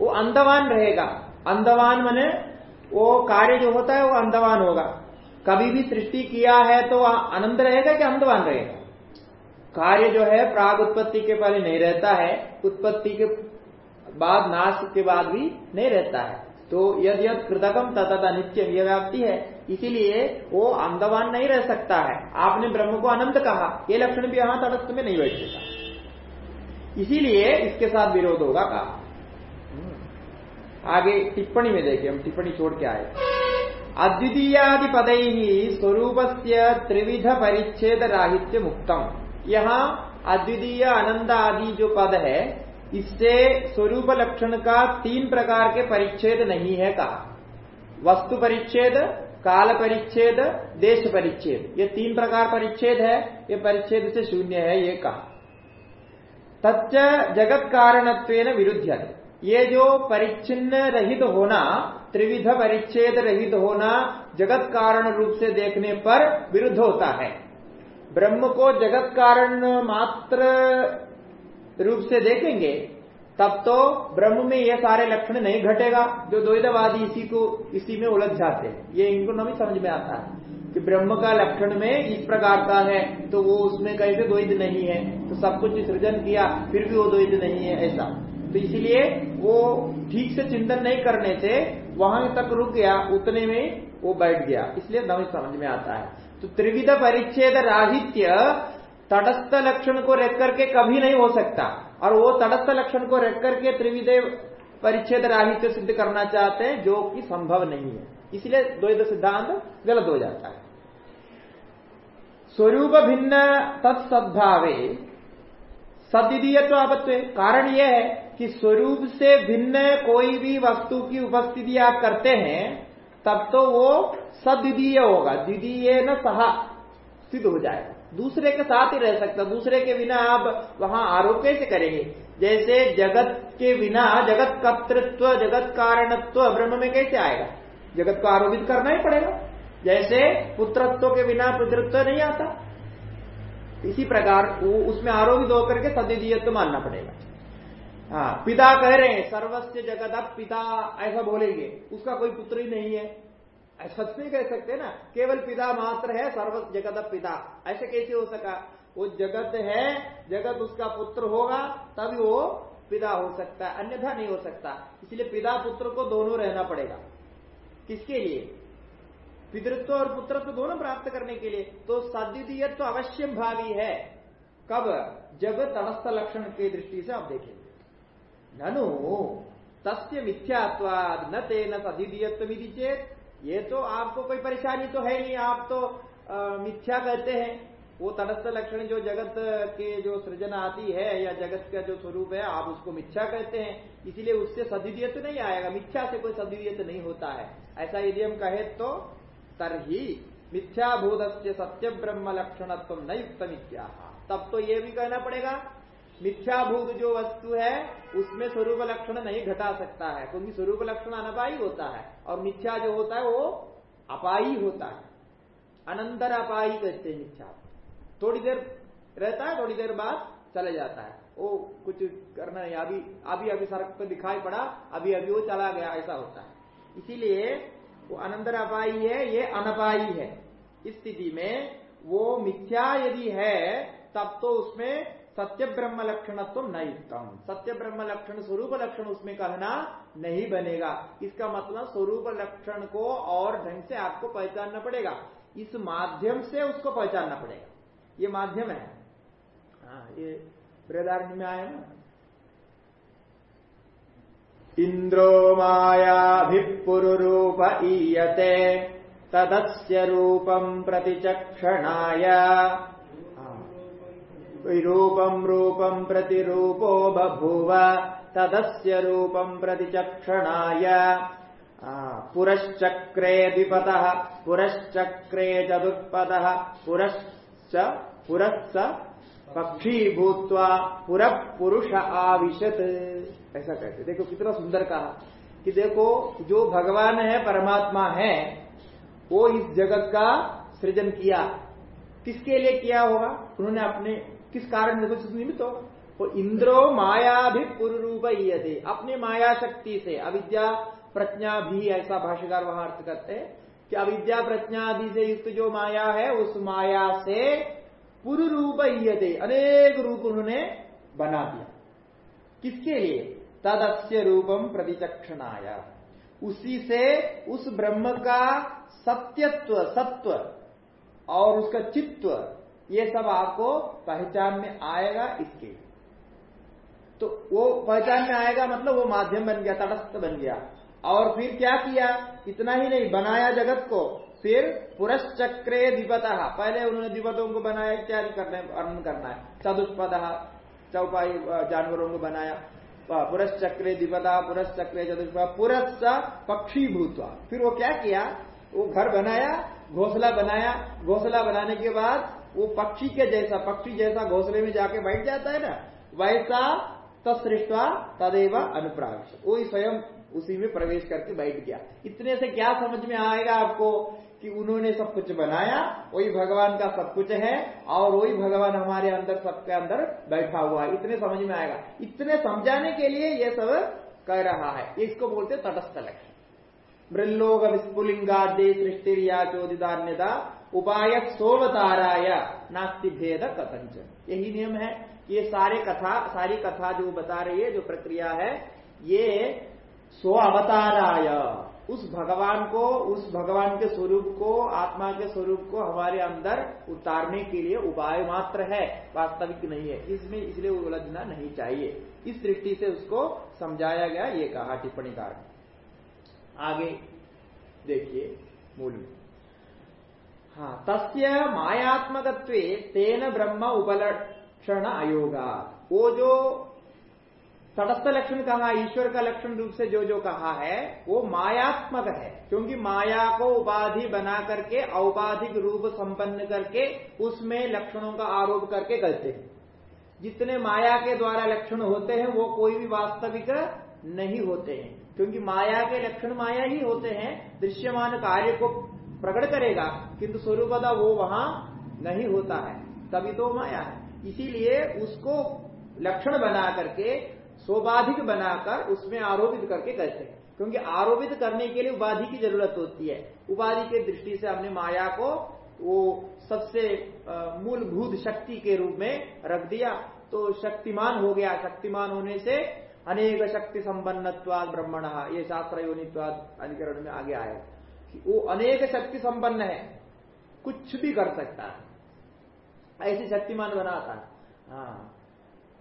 वो अंधवान रहेगा। अंधवान मने वो कार्य जो होता है वो अंधवान होगा। कभी भी सृष्टि किया है तो अनंत रहेगा कि अंधवान रहेगा? कार्य जो है, प्राग उत्पत्ति के पहले नहीं रहता है, उत्पत्ति के बाद, नाश के बाद भी नहीं रहता है। तो यद यद कृतकम तथा नित्य व्याप्ति है। इसीलिए वो अंधवान नहीं रह सकता है। आपने ब्रह्म को अनंत कहा। ये लक्षण भी यहाँ तटस्थ में नहीं बैठेगा इसीलिए इसके साथ विरोध होगा कहा। आगे टिप्पणी में देखिए, हम टिप्पणी छोड़ के आए। अद्वितीयादि पद ही स्वरूप से त्रिविध परिच्छेद राहित्य मुक्तम। यहाँ अद्वितीय आनंद आदि जो पद है, इससे स्वरूप लक्षण का तीन प्रकार के परिच्छेद नहीं है कहा। वस्तु परिच्छेद काल परिच्छेद देश परिच्छेद ये तीन प्रकार परिच्छेद है, ये परिच्छेद से शून्य है, ये कहा। तच्च जगत कारणत्व विरुद्ध ये जो परिच्छिन्न रहित होना, त्रिविध परिच्छेद रहित होना जगत कारण रूप से देखने पर विरुद्ध होता है। ब्रह्म को जगत कारण मात्र रूप से देखेंगे तब तो ब्रह्म में ये सारे लक्षण नहीं घटेगा, जो द्वैतवादी इसी को, इसी में उलझ जाते हैं। ये इनको नहीं समझ में आता है कि ब्रह्म का लक्षण में इस प्रकार का है तो वो उसमें कहीं कैसे द्वैत नहीं है तो सब कुछ सृजन किया, फिर भी वो द्वैत नहीं है, ऐसा। तो इसलिए वो ठीक से चिंतन नहीं करने से वहाँ तक रुक गया, उतने में वो बैठ गया। इसलिए नवी समझ में आता है। तो त्रिविध परिच्छेद राहित्य तटस्थ लक्षण को रख करके कभी नहीं हो सकता। और वो तटस्थ लक्षण को रख करके त्रिविध परिच्छेद राहित्य सिद्ध करना चाहते हैं, जो कि संभव नहीं है। इसलिए द्वैत सिद्धांत गलत हो जाता है। स्वरूप भिन्न तत्सद्भावे सद्वितीयत्व आपत्व कारण यह है कि स्वरूप से भिन्न कोई भी वस्तु की उपस्थिति आप करते हैं, तब तो वो सद्वितीय होगा। द्वितीय न सहा, सिद्ध हो जाएगा। दूसरे के साथ ही रह सकता, दूसरे के बिना आप वहाँ आरोप कैसे करेंगे? जैसे जगत के बिना जगत कर्तृत्व, जगत कारणत्व ब्रह्म में कैसे आएगा? जगत को आरोपित करना ही पड़ेगा। जैसे पुत्रत्व के बिना पितृत्व नहीं आता। इसी प्रकार उसमें आरोपित होकर के सदीयत्व मानना पड़ेगा। हाँ पिता कह रहे हैं सर्वस्व जगत अब पिता, ऐसा बोलेंगे। उसका कोई पुत्र ही नहीं है। ऐसा नहीं कह सकते ना। केवल पिता मात्र है, सर्व जगत पिता। ऐसे कैसे हो सका? वो जगत है, जगत उसका पुत्र होगा, तभी वो पिता हो सकता है, अन्यथा नहीं हो सकता। इसलिए पिता पुत्र को दोनों रहना पड़ेगा। किसके लिए? पितृत्व और पुत्रत्व दोनों प्राप्त करने के लिए। तो सद्वितीयत्व तो अवश्य भावी है। कब? जब तटस्थ लक्षण की दृष्टि से आप देखेंगे। ननु तस्य मिथ्यात्वाद न तेन सद्वितीयत्व चेत ये तो आपको कोई परेशानी तो है नहीं, आप तो मिथ्या कहते हैं। वो तटस्थ लक्षण जो जगत के जो सृजन आती है या जगत का जो स्वरूप है, आप उसको मिथ्या कहते हैं। इसीलिए उससे सदिदियत नहीं आएगा। मिथ्या से कोई सदिदियत नहीं होता है। ऐसा यदि हम कहे तो तरही मिथ्याभूत सत्य ब्रह्म लक्षणत्व न युक्त मिथ्या तब तो ये भी कहना पड़ेगा मिथ्याभूत जो वस्तु है, उसमें स्वरूप लक्षण नहीं घटा सकता है, क्योंकि स्वरूप लक्षण अनपाई होता है, और मिथ्या जो होता है वो अपाई होता है। अनंतर अपाई कहते हैं मिथ्या। थोड़ी देर रहता है, थोड़ी देर बाद चले जाता है। वो कुछ करना नहीं, अभी अभी अभी सड़क पर दिखाई पड़ा, अभी अभी वो चला गया, ऐसा होता है। इसीलिए वो अनंतर अपाई है, ये अनपाई है। इस स्थिति में वो मिथ्या यदि है, तब तो उसमें सत्य ब्रह्म लक्षणत्व नहीं सत्य ब्रह्म लक्षण स्वरूप लक्षण उसमें कहना नहीं बनेगा। इसका मतलब स्वरूप लक्षण को और ढंग से आपको पहचानना पड़ेगा। इस माध्यम से उसको पहचानना पड़ेगा। ये माध्यम है। हाँ ये बृहदारण्य में आया ना। इंद्रो मायाभिपुरुरूप ईयते, तदस्य रूपम प्रतिचक्षणाय। रूपम रूपम प्रतिरूपो बभूव, तदस्य रूपम प्रतिचक्षणाय। पुरश्चक्रे द्विपतः पुरश्चक्रे चतुष्पदः पक्षी भूतवा पुर पुरुष आविशत। ऐसा कहते देखो कितना सुंदर कहा कि देखो, जो भगवान है, परमात्मा है, वो इस जगत का सृजन किया। किसके लिए किया होगा? उन्होंने अपने किस कारण से कुछ निमित्त होगा? वो इंद्रो माया भी पूर्व ही अपनी माया शक्ति से अविद्या प्रज्ञा भी ऐसा भाष्यकार वहाँ अर्थ करते हैं कि अविद्या प्रज्ञा आदि से युक्त जो माया है, उस माया से पुरु रूप ईयते अनेक रूप उन्होंने बना दिया। किसके लिए? तदस्य रूपम प्रतिचक्षणाया। उसी से उस ब्रह्म का सत्यत्व, सत्व और उसका चित्व ये सब आपको पहचान में आएगा इसके तो वो पहचान में आएगा मतलब वो माध्यम बन गया, तटस्थ बन गया। और फिर क्या किया? इतना ही नहीं, बनाया जगत को। फिर पुरश्चक्रे दिपता पहले उन्होंने दिपतों को बनाया, इत्यादि करने, वर्णन करना है। चतुष्पद, चौपाई जानवरों को बनाया। पुरश्चक्रे दिपता पुरश्चक्रे चतुष्पद पुरस् पक्षी भूतवा। फिर वो क्या किया? वो घर बनाया, घोसला बनाया। घोसला बनाने के बाद वो पक्षी के जैसा, पक्षी जैसा घोसले में जाके बैठ जाता है ना, वैसा तत्सृष्टवा तदेव अनुप्राविश वो स्वयं उसी में प्रवेश करके बैठ गया। इतने से क्या समझ में आएगा आपको कि उन्होंने सब कुछ बनाया, वही भगवान का सब कुछ है, और वही भगवान हमारे अंदर, सबके अंदर बैठा हुआ है। इतने समझ में आएगा। इतने समझाने के लिए ये सब कह रहा है। इसको बोलते तटस्थ लक्ष्य मृलोक विस्फुलिंगादे सृष्टिरिया चोदिदान्यता उपाय सोवताराय, नास्ति भेद कथंचन यही नियम है कि ये सारे कथा, सारी कथा जो बता रही है, जो प्रक्रिया है, ये सो अवताराय उस भगवान को, उस भगवान के स्वरूप को, आत्मा के स्वरूप को हमारे अंदर उतारने के लिए उपाय मात्र है, वास्तविक नहीं है। इसमें इसलिए उलझना नहीं चाहिए। इस दृष्टि से उसको समझाया गया, ये कहा टिप्पणी कार आगे देखिए, मूल में। हाँ तस्य मायात्मक तेन ब्रह्म उपलक्षण अयोगा। वो जो तटस्थ लक्षण कहा, ईश्वर का लक्षण रूप से जो जो कहा है, वो मायात्मक है। क्योंकि माया को उपाधि बना करके, औपाधिक रूप संपन्न करके, उसमें लक्षणों का आरोप करके करते हैं। जितने माया के द्वारा लक्षण होते हैं, वो कोई भी वास्तविक नहीं होते हैं। क्योंकि माया के लक्षण माया ही होते हैं, दृश्यमान कार्य को प्रकट करेगा, किंतु स्वरूपदा वो वहाँ नहीं होता है। तभी तो माया है। इसीलिए उसको लक्षण बना करके सोबाधिक बनाकर उसमें आरोपित करके कहते हैं। क्योंकि आरोपित करने के लिए उपाधि की ज़रूरत होती है। उपाधि के दृष्टि से हमने माया को वो सबसे मूलभूत शक्ति के रूप में रख दिया। तो शक्तिमान हो गया। शक्तिमान होने से अनेक शक्ति संपन्नवाद ब्रह्मण, ये शास्त्र योनित्वाद अधिकरण में आगे आया कि वो अनेक शक्ति संपन्न है। कुछ भी कर सकता है। ऐसी शक्तिमान बनाता है। हाँ।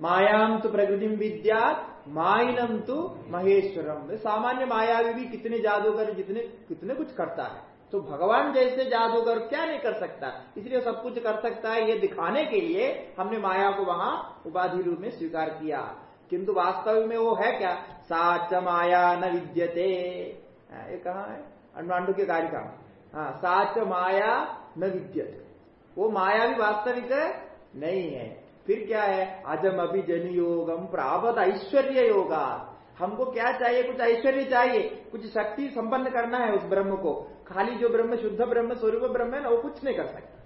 मायाम तो प्रकृति विद्या माइनम तो महेश्वरम सामान्य माया भी कितने जादूगर, जितने, कितने कुछ करता है। तो भगवान जैसे जादूगर क्या नहीं कर सकता? इसलिए सब कुछ कर सकता है। ये दिखाने के लिए हमने माया को वहाँ उपाधि रूप में स्वीकार किया। किंतु वास्तव में वो है क्या? साच माया न विद्यते। ये कहा है? अनुमांडु के कार्य का हाँ साच माया न विद्यते वो माया भी वास्तविक नहीं है फिर क्या है अजम अभी जन योगम प्रावत ऐश्वर्य योगा हमको क्या चाहिए कुछ ऐश्वर्य चाहिए कुछ शक्ति संपन्न करना है उस ब्रह्म को खाली जो ब्रह्म शुद्ध ब्रह्म स्वरूप ब्रह्म है ना वो कुछ नहीं कर सकता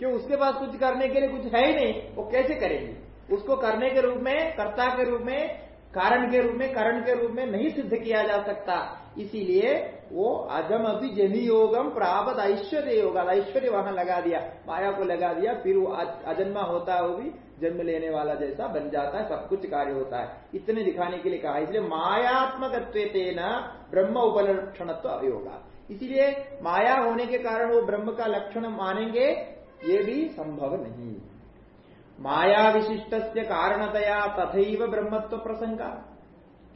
क्यों उसके पास कुछ करने के लिए कुछ है ही नहीं वो कैसे करेंगे उसको करने के रूप में कर्ता के रूप में कारण के रूप में करण के रूप में नहीं सिद्ध किया जा सकता इसीलिए वो अजम अभी जनी योगम प्राप्त ऐश्वर्य योग ऐश्वर्य वहाँ लगा दिया, माया को लगा दिया, फिर वो अजन्मा होता है वो भी, जन्म लेने वाला जैसा बन जाता है, सब कुछ कार्य होता है। इतने दिखाने के लिए कहा, इसलिए मायात्मक ब्रह्म उपलक्षणत्व अयोगा इसीलिए माया होने के कारण वो ब्रह्म का लक्षण मानेंगे, ये भी संभव नहीं। माया विशिष्ट कारणतया तथैव ब्रह्मत्व प्रसंग।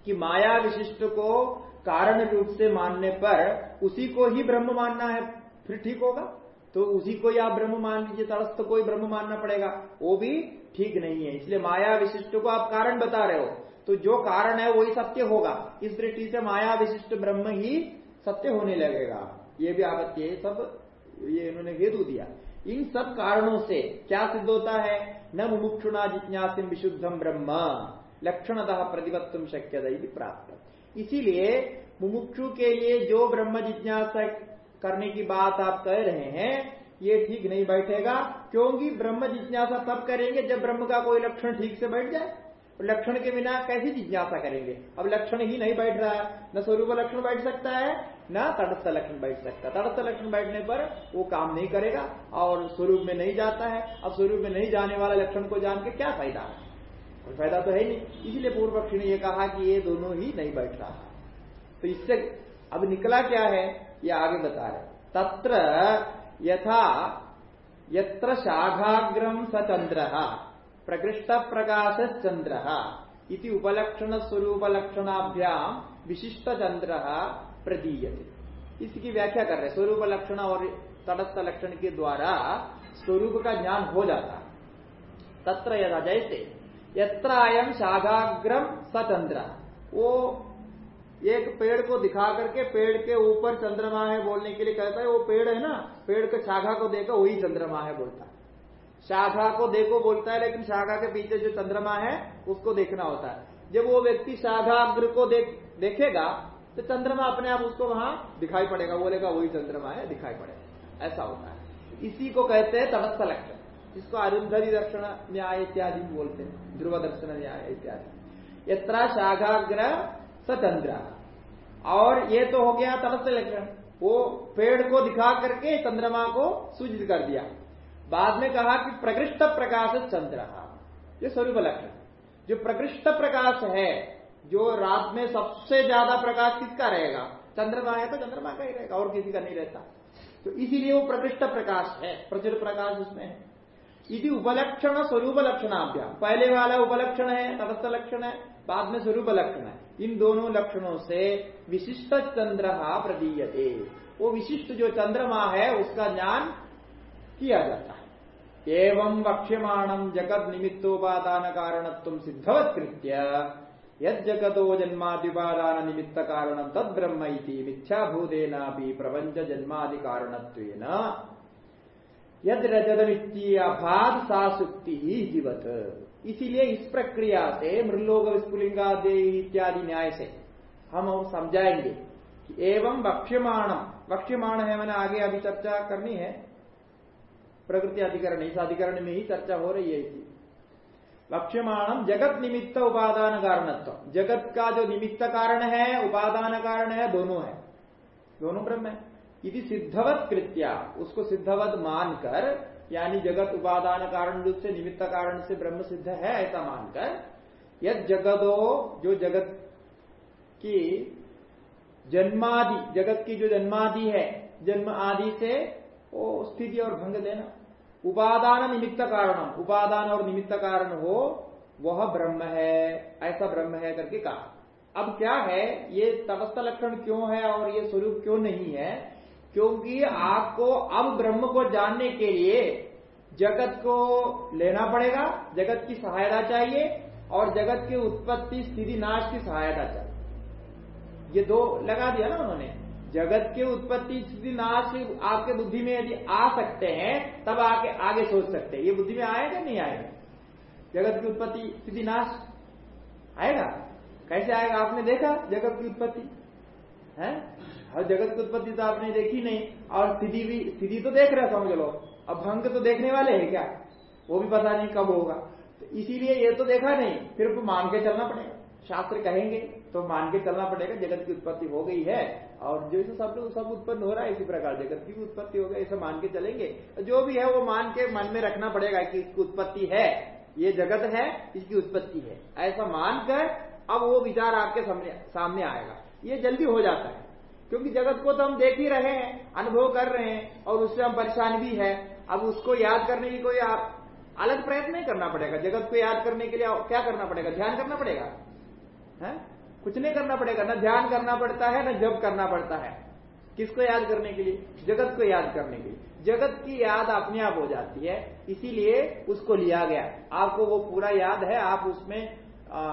कि माया विशिष्ट को कारण रूप से मानने पर उसी को ही ब्रह्म मानना है, फिर ठीक होगा? तो उसी को ही आप ब्रह्म मान लीजिए तड़स्थ को ही ब्रह्म मानना पड़ेगा। वो भी ठीक नहीं है, इसलिए माया विशिष्ट को आप कारण बता रहे हो। तो जो कारण है, वही सत्य होगा। इस दृष्टि से माया विशिष्ट ब्रह्म ही सत्य होने लगेगा। ये भी आपत्ति है, सब ये इन्होंने हेतु दिया। इन सब कारणों से क्या सिद्ध होता है? न मुमुक्षुणा जिज्ञासिम विशुद्धम ब्रह्म। लक्षणतः प्रतिपत्तुम शक्य प्राप्त। इसीलिए मुमुक्षु के लिए जो ब्रह्म जिज्ञासा करने की बात आप कह रहे हैं, ये ठीक नहीं बैठेगा, क्योंकि ब्रह्म जिज्ञासा तब करेंगे जब ब्रह्म का कोई लक्षण ठीक से बैठ जाए। लक्षण के बिना कैसी जिज्ञासा करेंगे? अब लक्षण ही नहीं बैठ रहा है न स्वरूप लक्षण बैठ सकता है, न तटस्थ लक्षण बैठ सकता। है तटस्थ लक्षण बैठने पर वो काम नहीं करेगा, और स्वरूप में नहीं जाता है। अब स्वरूप में नहीं जाने वाला लक्षण को जान के क्या फ़ायदा है? कोई फ़ायदा तो है नहीं। इसलिए पूर्व पक्षी ने यह कहा कि ये दोनों ही नहीं बैठ रहा तो इससे अब निकला क्या है? ये आगे बता रहे तत्र यथा यत्र शाखाग्रम सचंद्र प्रकृष्ट प्रकाश चंद्र इति उपलक्षण स्वरूप लक्षणाभ्याम विशिष्ट चंद्र प्रदीयते। इसकी व्याख्या कर रहे स्वरूप लक्षण और तटस्थ लक्षण के द्वारा स्वरूप का ज्ञान हो जाता। तत्र यथा जैसे यत्र अयम शाखाग्रम सचंद्र। वो एक पेड़ को दिखा करके पेड़ के ऊपर चंद्रमा है बोलने के लिए कहता है, वो पेड़ है ना, पेड़ के शाखा को देखो, वही चंद्रमा है, बोलता है। शाखा को देखो बोलता है, लेकिन शाखा के पीछे जो चंद्रमा है, उसको देखना होता है। जब वो व्यक्ति शाखा अग्र को देख, देखेगा तो चंद्रमा अपने आप उसको वहाँ दिखाई पड़ेगा बोलेगा, वही चंद्रमा है, दिखाई पड़ेगा। ऐसा होता है। इसी को कहते हैं तटस्थ लक्षण। जिसको अरुंधरी दर्शन न्याय इत्यादि बोलते हैं ध्रुव दर्शन न्याय इत्यादि। यत्रा शाखाग्र सचंद्र और ये तो हो गया तटस्थ लक्षण। वो पेड़ को दिखा करके चंद्रमा को सूचित कर दिया। बाद में कहा कि प्रकृष्ट प्रकाश चंद्र। ये स्वरूप लक्षण। जो प्रकृष्ट प्रकाश है, जो रात में सबसे ज़्यादा प्रकाश किसका रहेगा? चंद्रमा है तो चंद्रमा का ही रहेगा, और किसी का नहीं रहता। तो इसीलिए वो प्रकृष्ट प्रकाश है, प्रचुर प्रकाश उसमें है। यदि उपलक्षण स्वरूप लक्षणाभ्याम पहले वाला उपलक्षण है, तटस्थ लक्षण है, बाद में स्वरूप लक्षण है। इन दोनों लक्षणों से विशिष्ट चंद्र प्रदीयते। वो विशिष्ट जो चंद्रमा है, उसका ज्ञान किया जाता है। एवं वक्ष्यमाणम जगत निमित्तोपादान कारणत्व सिद्धवत्कृत्य। यद जगतो जन्मादिपादान निमित्त कारण तद ब्रह्म मिथ्याभूतेना प्रपंच जन्मादि कारणत्वेन यद रजतमित्यभाद सा सुक्ति ही जीवत इसीलिए इस प्रक्रिया से मृलोक विस्फुलिंगा दे इत्यादि न्याय से हम समझाएँगे कि एवं वक्ष्यमाणम वक्ष्यमाण है मैंने आगे अभी चर्चा करनी है। प्रकृति अधिकरण, इस अधिकरण में ही चर्चा हो रही है। इसी वक्ष्यमाणम जगत निमित्त उपादान कारणत्व। जगत का जो निमित्त कारण है, उपादान कारण है, दोनों है। दोनों ब्रह्म है। यदि सिद्धवत कृत्या। उसको सिद्धवत मानकर, यानी जगत उपादान कारण रूप से, निमित्त कारण से ब्रह्म सिद्ध है, ऐसा मानकर, यद जगदो, जो जगत की जन्मादि, जगत की जो जन्मादि है, जन्म आदि से, वो स्थिति और भंग देना। उपादान निमित्त कारण उपादान और निमित्त कारण हो, वह ब्रह्म है, ऐसा ब्रह्म है करके कहा। अब क्या है, ये तपस्थ लक्षण क्यों है और ये स्वरूप क्यों नहीं है? क्योंकि आपको, अब ब्रह्म को जानने के लिए जगत को लेना पड़ेगा, जगत की सहायता चाहिए और जगत की उत्पत्ति, स्थिति, नाश की सहायता चाहिए। ये दो लगा दिया ना उन्होंने। जगत के उत्पत्ति, स्थिति, नाश आपके बुद्धि में यदि आ सकते हैं, तब आके आगे सोच सकते हैं। ये बुद्धि में आएगा नहीं आएगा? जगत की उत्पत्ति, स्थिति, नाश आएगा? कैसे आएगा? आपने देखा जगत की उत्पत्ति? है? और जगत की उत्पत्ति तो आपने देखी नहीं, और स्थिति भी, स्थिति तो देख रहे समझ लो। अब भंग तो देखने वाले हैं क्या? वो भी पता नहीं कब होगा। तो इसीलिए ये तो देखा नहीं फिर मान के चलना पड़ेगा। शास्त्र कहेंगे तो मान के चलना पड़ेगा, जगत की उत्पत्ति हो गई है, और जो इसे सब सब उत्पन्न हो रहा है, इसी प्रकार जगत की उत्पत्ति हो गई ऐसा मान के चलेंगे। जो भी है, वो मान के मन में रखना पड़ेगा कि इसकी उत्पत्ति है। ये जगत है, इसकी उत्पत्ति है। ऐसा मानकर, अब वो विचार आपके सामने आएगा। ये जल्दी हो जाता है। क्योंकि जगत को तो हम देख ही रहे हैं, अनुभव कर रहे हैं, और उससे हम परेशान भी है। अब उसको याद करने की कोई अलग प्रयत्न नहीं करना पड़ेगा। जगत को याद करने के लिए क्या करना पड़ेगा? ध्यान करना पड़ेगा? है? कुछ नहीं करना पड़ेगा। ना ध्यान करना पड़ता है, ना जब करना पड़ता है। किसको याद करने के लिए? जगत को याद करने के लिए। जगत की याद अपने आप हो जाती है, इसीलिए उसको लिया गया। आपको वो पूरा याद है, आप उसमें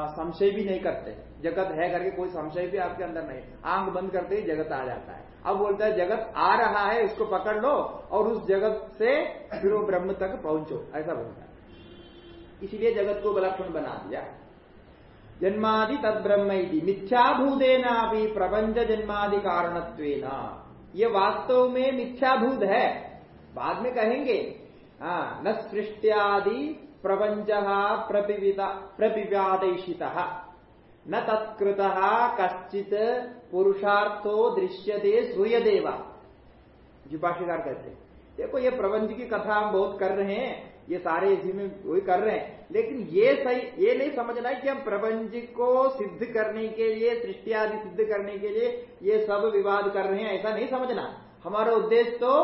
संशय भी नहीं करते। जगत है करके कोई संशय भी आपके अंदर नहीं। आँख बंद करते ही जगत आ जाता है। अब बोलता है, जगत आ रहा है उसको पकड़ लो और उस जगत से फिर वो ब्रह्म तक पहुंचो। ऐसा बोलता है। इसीलिए जगत को विलक्षण बना दिया। जन्मादि तद ब्रह्म मिथ्याभूतेना भी प्रपंच जन्मादि कारणत्व ये वास्तव में मिथ्याभूत है। बाद में कहेंगे हाँ न सृष्टियादि प्रपंच प्रपिवादित न तत्कृत कश्चित पुरुषार्थो दृश्य दे दृश्यते देवा जी भाष्यकार कहते देखो, ये प्रबंध की कथा हम बहुत कर रहे हैं, ये सारे इसी में वही कर रहे हैं, लेकिन ये सही, ये नहीं समझना है कि हम प्रबंध को सिद्ध करने के लिए, सृष्टि आदि सिद्ध करने के लिए ये सब विवाद कर रहे हैं, ऐसा नहीं समझना। हमारा उद्देश्य तो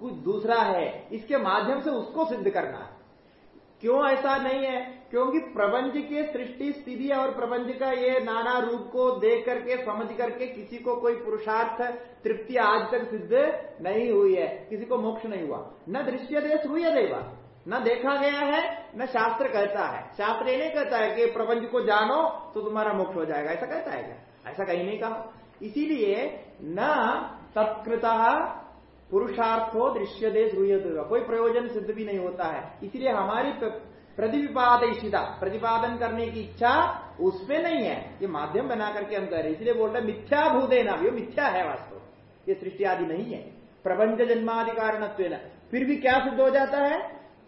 कुछ दूसरा है, इसके माध्यम से उसको सिद्ध करना। है क्यों ऐसा नहीं है? क्योंकि प्रबंध के सृष्टि स्थिति और प्रबंध का ये नाना रूप को देख करके, समझ करके किसी को कोई पुरुषार्थ, तृप्ति आज तक सिद्ध नहीं हुई है। किसी को मोक्ष नहीं हुआ। न दृश्य देश हुई देवा। न देखा गया है, न शास्त्र कहता है। शास्त्र ये नहीं कहता है कि प्रबंध को जानो तो तुम्हारा मोक्ष हो जाएगा। ऐसा कहता है क्या? ऐसा कहीं नहीं कहा। इसीलिए न तत्कृत पुरुषार्थो दृश्य देश कोई प्रयोजन सिद्ध भी नहीं होता है। इसलिए हमारी प्रतिपादिशिता प्रतिपादन करने की इच्छा उसमें नहीं है। ये माध्यम बना करके हम कह रहे इसलिए बोल रहे मिथ्या भूदेना ये मिथ्या है वास्तव। ये सृष्टि आदि नहीं है। प्रबंध जन्मादि कारण फिर भी क्या सिद्ध हो जाता है?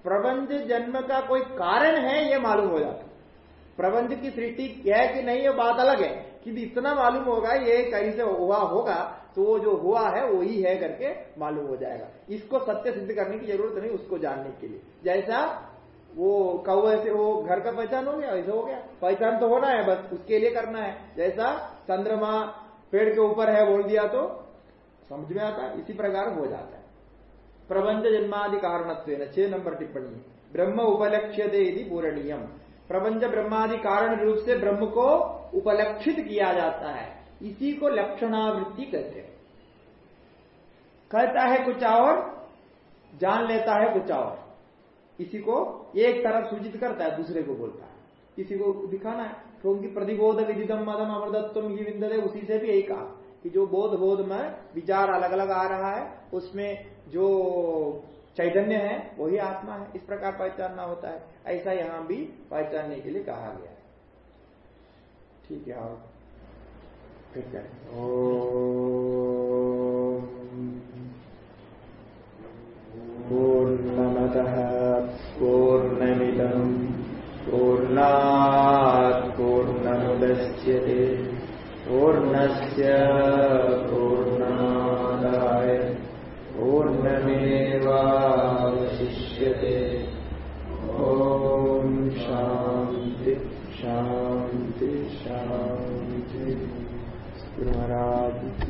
प्रबंध जन्म का कोई कारण है, ये मालूम हो जाता प्रबंध की सृष्टि है कि नहीं, ये बात अलग है। कि इतना मालूम होगा, ये कहीं से हुआ होगा तो वो जो हुआ है वही है करके मालूम हो जाएगा। इसको सत्य सिद्ध करने की ज़रूरत नहीं, उसको जानने के लिए। जैसा वो कौ से वो घर का पहचान हो गया, ऐसा हो गया। पहचान तो होना है, बस उसके लिए करना है। जैसा चंद्रमा पेड़ के ऊपर है बोल दिया तो समझ में आता है इसी प्रकार हो जाता है। प्रबंध जन्मादि कारण छह नंबर टिप्पणी। ब्रह्म उपलक्ष्य दे पूरणीयम। प्रबंध ब्रह्मादि कारण रूप से ब्रह्म को उपलक्षित किया जाता है। इसी को लक्षणावृत्ति कहते हैं। कहता है कुछ और, जान लेता है कुछ और। इसी को एक तरफ़ सूचित करता है, दूसरे को बोलता है। किसी को दिखाना है। क्योंकि प्रतिबोध विदितम मदम अमृतत्व ही विंदे उसी से भी यही कहा कि जो बोध बोध में विचार अलग अलग आ रहा है, उसमें जो चैतन्य है, वही आत्मा है। इस प्रकार पहचानना होता है। ऐसा यहाँ भी पहचानने के लिए कहा गया है। ठीक है आप फिर करें पूर्णमतः पूर्णात् पूर्णमुदच्यते। पूर्णस्य पूर्णादाय पूर्णमेवावशिष्यते। ॐ शान्ति शान्ति शान्ति। महाराज